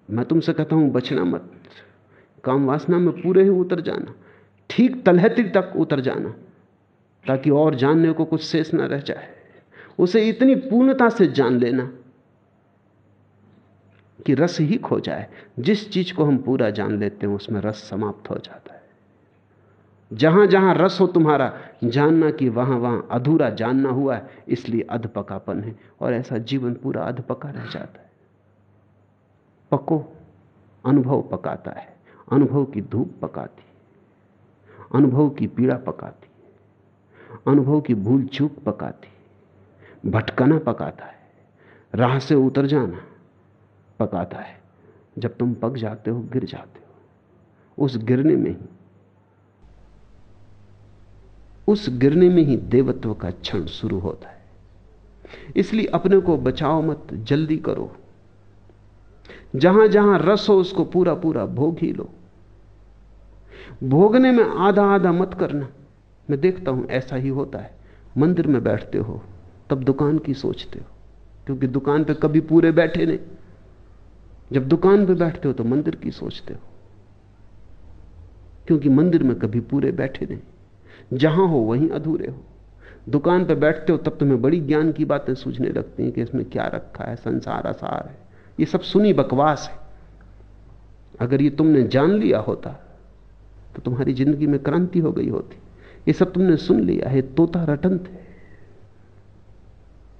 Speaker 2: मैं तुमसे कहता हूँ, बचना मत। काम वासना में पूरे ही उतर जाना, ठीक तलहती तक उतर जाना, ताकि और जानने को कुछ शेष ना रह जाए। उसे इतनी पूर्णता से जान लेना कि रस ही खो जाए। जिस चीज़ को हम पूरा जान लेते हैं, उसमें रस समाप्त हो जाता है। जहाँ जहाँ रस हो तुम्हारा जानना कि वहाँ वहाँ अधूरा जानना हुआ है, इसलिए अधपकापन है। और ऐसा जीवन पूरा अधपका रह जाता है। पको, अनुभव पकाता है। अनुभव की धूप पकाती अनुभव की पीड़ा पकाती अनुभव की भूल चूक पकाती भटकना पकाता है। राह से उतर जाना पकाता है। जब तुम पक जाते हो, गिर जाते हो। उस गिरने में ही उस गिरने में ही देवत्व का क्षण शुरू होता है। इसलिए अपने को बचाओ मत, जल्दी करो। जहाँ जहाँ रस हो, उसको पूरा पूरा भोग ही लो। भोगने में आधा आधा मत करना। मैं देखता हूँ ऐसा ही होता है। मंदिर में बैठते हो, तब दुकान की सोचते हो, क्योंकि दुकान पे कभी पूरे बैठे नहीं। जब दुकान पे बैठते हो तो मंदिर की सोचते हो, क्योंकि मंदिर में कभी पूरे बैठे नहीं। जहाँ हो वहीं अधूरे हो। दुकान पर बैठते हो, तब तुम्हें बड़ी ज्ञान की बातें सूझने लगती हैं कि इसमें क्या रखा है, संसार आसार है। ये सब सुनी बकवास है। अगर ये तुमने जान लिया होता तो तुम्हारी ज़िंदगी में क्रांति हो गई होती। ये सब तुमने सुन लिया है, तोता रटंत है।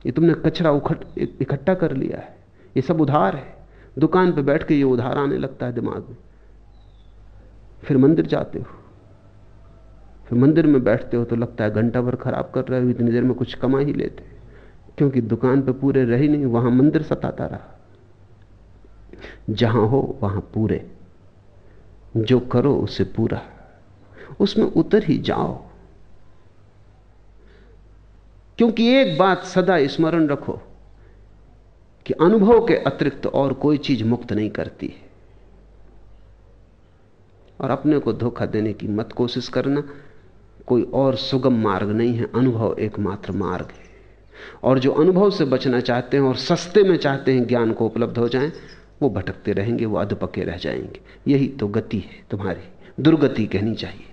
Speaker 2: ये तुमने कचरा उखट, इकट्ठा कर लिया है। ये सब उधार है। दुकान पर बैठ के ये उधार आने लगता है दिमाग में। फिर मंदिर जाते हो। फिर मंदिर में बैठते हो तो लगता है घंटा भर खराब कर रहे हो, इतनी देर में कुछ कमा ही लेते क्योंकि दुकान पर पूरे रही नहीं, वहाँ मंदिर सताता रहा। जहाँ हो, वहाँ पूरे। जो करो, उसे पूरा। उसमें उतर ही जाओ। क्योंकि एक बात सदा स्मरण रखो कि अनुभव के अतिरिक्त और कोई चीज़ मुक्त नहीं करती और अपने को धोखा देने की मत कोशिश करना। कोई और सुगम मार्ग नहीं है, अनुभव एकमात्र मार्ग है। और जो अनुभव से बचना चाहते हैं और सस्ते में चाहते हैं ज्ञान को उपलब्ध हो जाएँ, वो भटकते रहेंगे, वो अधपके रह जाएँगे। यही तो गति है तुम्हारी, दुर्गति कहनी चाहिए।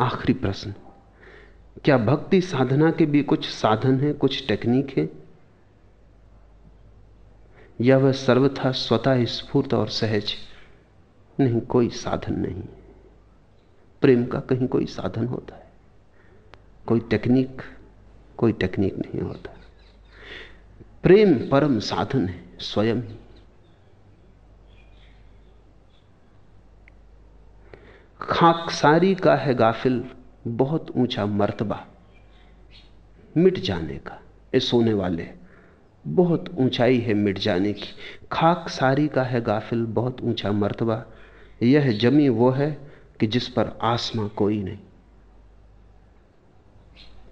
Speaker 2: आखिरी प्रश्न, क्या भक्ति साधना के भी कुछ साधन है, कुछ टेक्निक है? या वह सर्वथा स्वतः स्फूर्त और सहज? नहीं, कोई साधन नहीं। प्रेम का कहीं कोई साधन होता है। कोई टेक्निक कोई टेक्निक नहीं होता। प्रेम परम साधन है, स्वयं ही। खाकसारी का है गाफिल, बहुत ऊँचा मर्तबा। मिट जाने का, ये सोने वाले। बहुत ऊंचाई है मिट जाने की। खाक सारी का है गाफिल, बहुत ऊँचा मर्तबा। यह जमी वो है कि जिस पर आसमां कोई नहीं।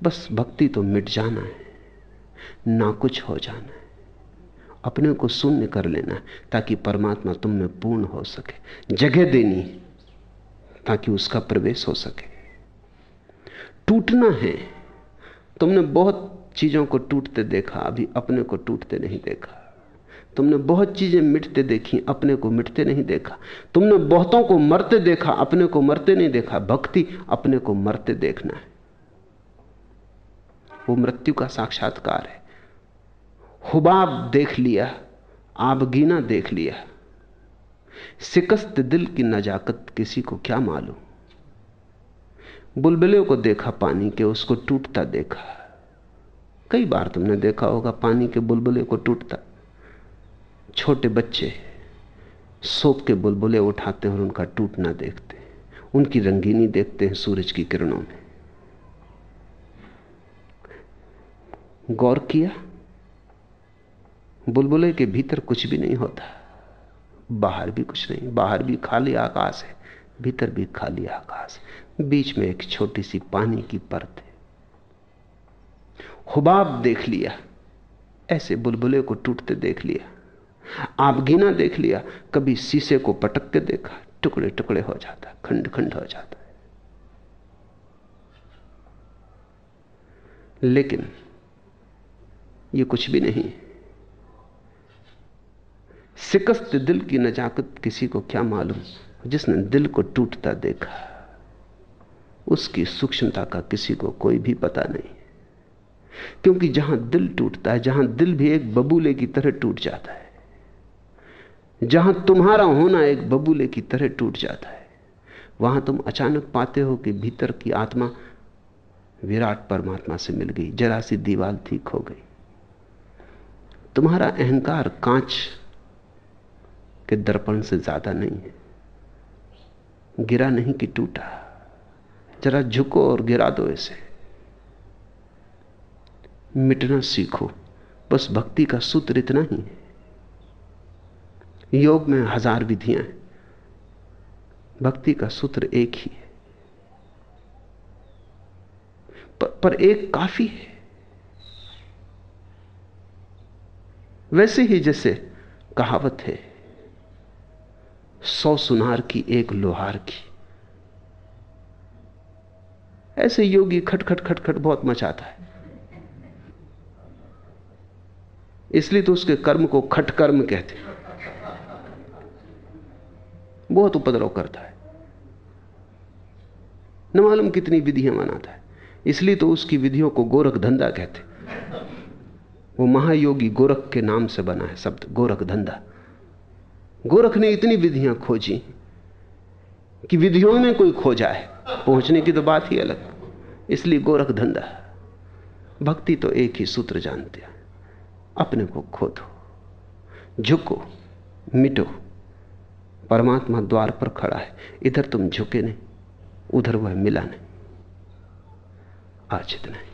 Speaker 2: बस भक्ति तो मिट जाना है, ना कुछ हो जाना है। अपने को शून्य कर लेना है, ताकि परमात्मा तुम में पूर्ण हो सके। जगह देनी ताकि उसका प्रवेश हो सके। टूटना है, तुमने बहुत चीज़ों को टूटते देखा, अभी अपने को टूटते नहीं देखा। तुमने बहुत चीज़ें मिटते देखी, अपने को मिटते नहीं देखा। तुमने बहुतों को मरते देखा, अपने को मरते नहीं देखा। भक्ति अपने को मरते देखना है। वो मृत्यु का साक्षात्कार है। हुबाब देख लिया, आबगीना देख लिया। शिकस्त दिल की नजाकत किसी को क्या मालूम? बुलबुले को देखा, पानी के उसको टूटता देखा। कई बार तुमने देखा होगा पानी के बुलबुले को टूटता। छोटे बच्चे सोप के बुलबुले उठाते हैं और उनका टूटना देखते हैं। उनकी रंगीनी देखते हैं सूरज की किरणों में। गौर किया, बुलबुले के भीतर कुछ भी नहीं होता। बाहर भी कुछ नहीं, बाहर भी खाली आकाश है, भीतर भी खाली आकाश बीच में एक छोटी सी पानी की परत हुबाब देख लिया, ऐसे बुलबुले को टूटते देख लिया आपगीना देख लिया, कभी शीशे को पटक के देखा, टुकड़े टुकड़े हो जाता, खंड खंड हो जाता। है लेकिन ये कुछ भी नहीं। शिकस्त दिल की नजाकत किसी को क्या मालूम, जिसने दिल को टूटता देखा, उसकी सूक्ष्मता का किसी को कोई भी पता नहीं। क्योंकि जहाँ दिल टूटता है, जहाँ दिल भी एक बबूले की तरह टूट जाता है। जहाँ तुम्हारा होना एक बबूले की तरह टूट जाता है, वहाँ तुम अचानक पाते हो कि भीतर की आत्मा विराट परमात्मा से मिल गई, जरा सी दीवार ठीक हो गई। तुम्हारा अहंकार कांच के दर्पण से ज़्यादा नहीं है। गिरा नहीं कि टूटा, जरा झुको और गिरा दो इसे। मिटना सीखो। बस भक्ति का सूत्र इतना ही। है योग में हज़ार विधियाँ हैं। भक्ति का सूत्र एक ही है। पर, पर एक काफ़ी है। वैसे ही जैसे कहावत है सौ सुनार की एक लोहार की। ऐसे योगी खटखट खटखट बहुत मचाता है। इसलिए तो उसके कर्म को खटकर्म कहते बहुत उपद्रव करता है। न मालूम कितनी विधियाँ मनाता है। इसलिए तो उसकी विधियों को गोरख धंधा कहते वो महायोगी गोरख के नाम से बना है शब्द, गोरख धंधा। गोरख ने इतनी विधियाँ खोजी कि विधियों में कोई खो जाए पहुँचने की तो बात ही अलग। इसलिए गोरख धंधा। भक्ति तो एक ही सूत्र जानते हैं। अपने को खोदो, झुको, मिटो। परमात्मा द्वार पर खड़ा है। इधर तुम झुके नहीं, उधर वह मिला नहीं। आज इतना ही।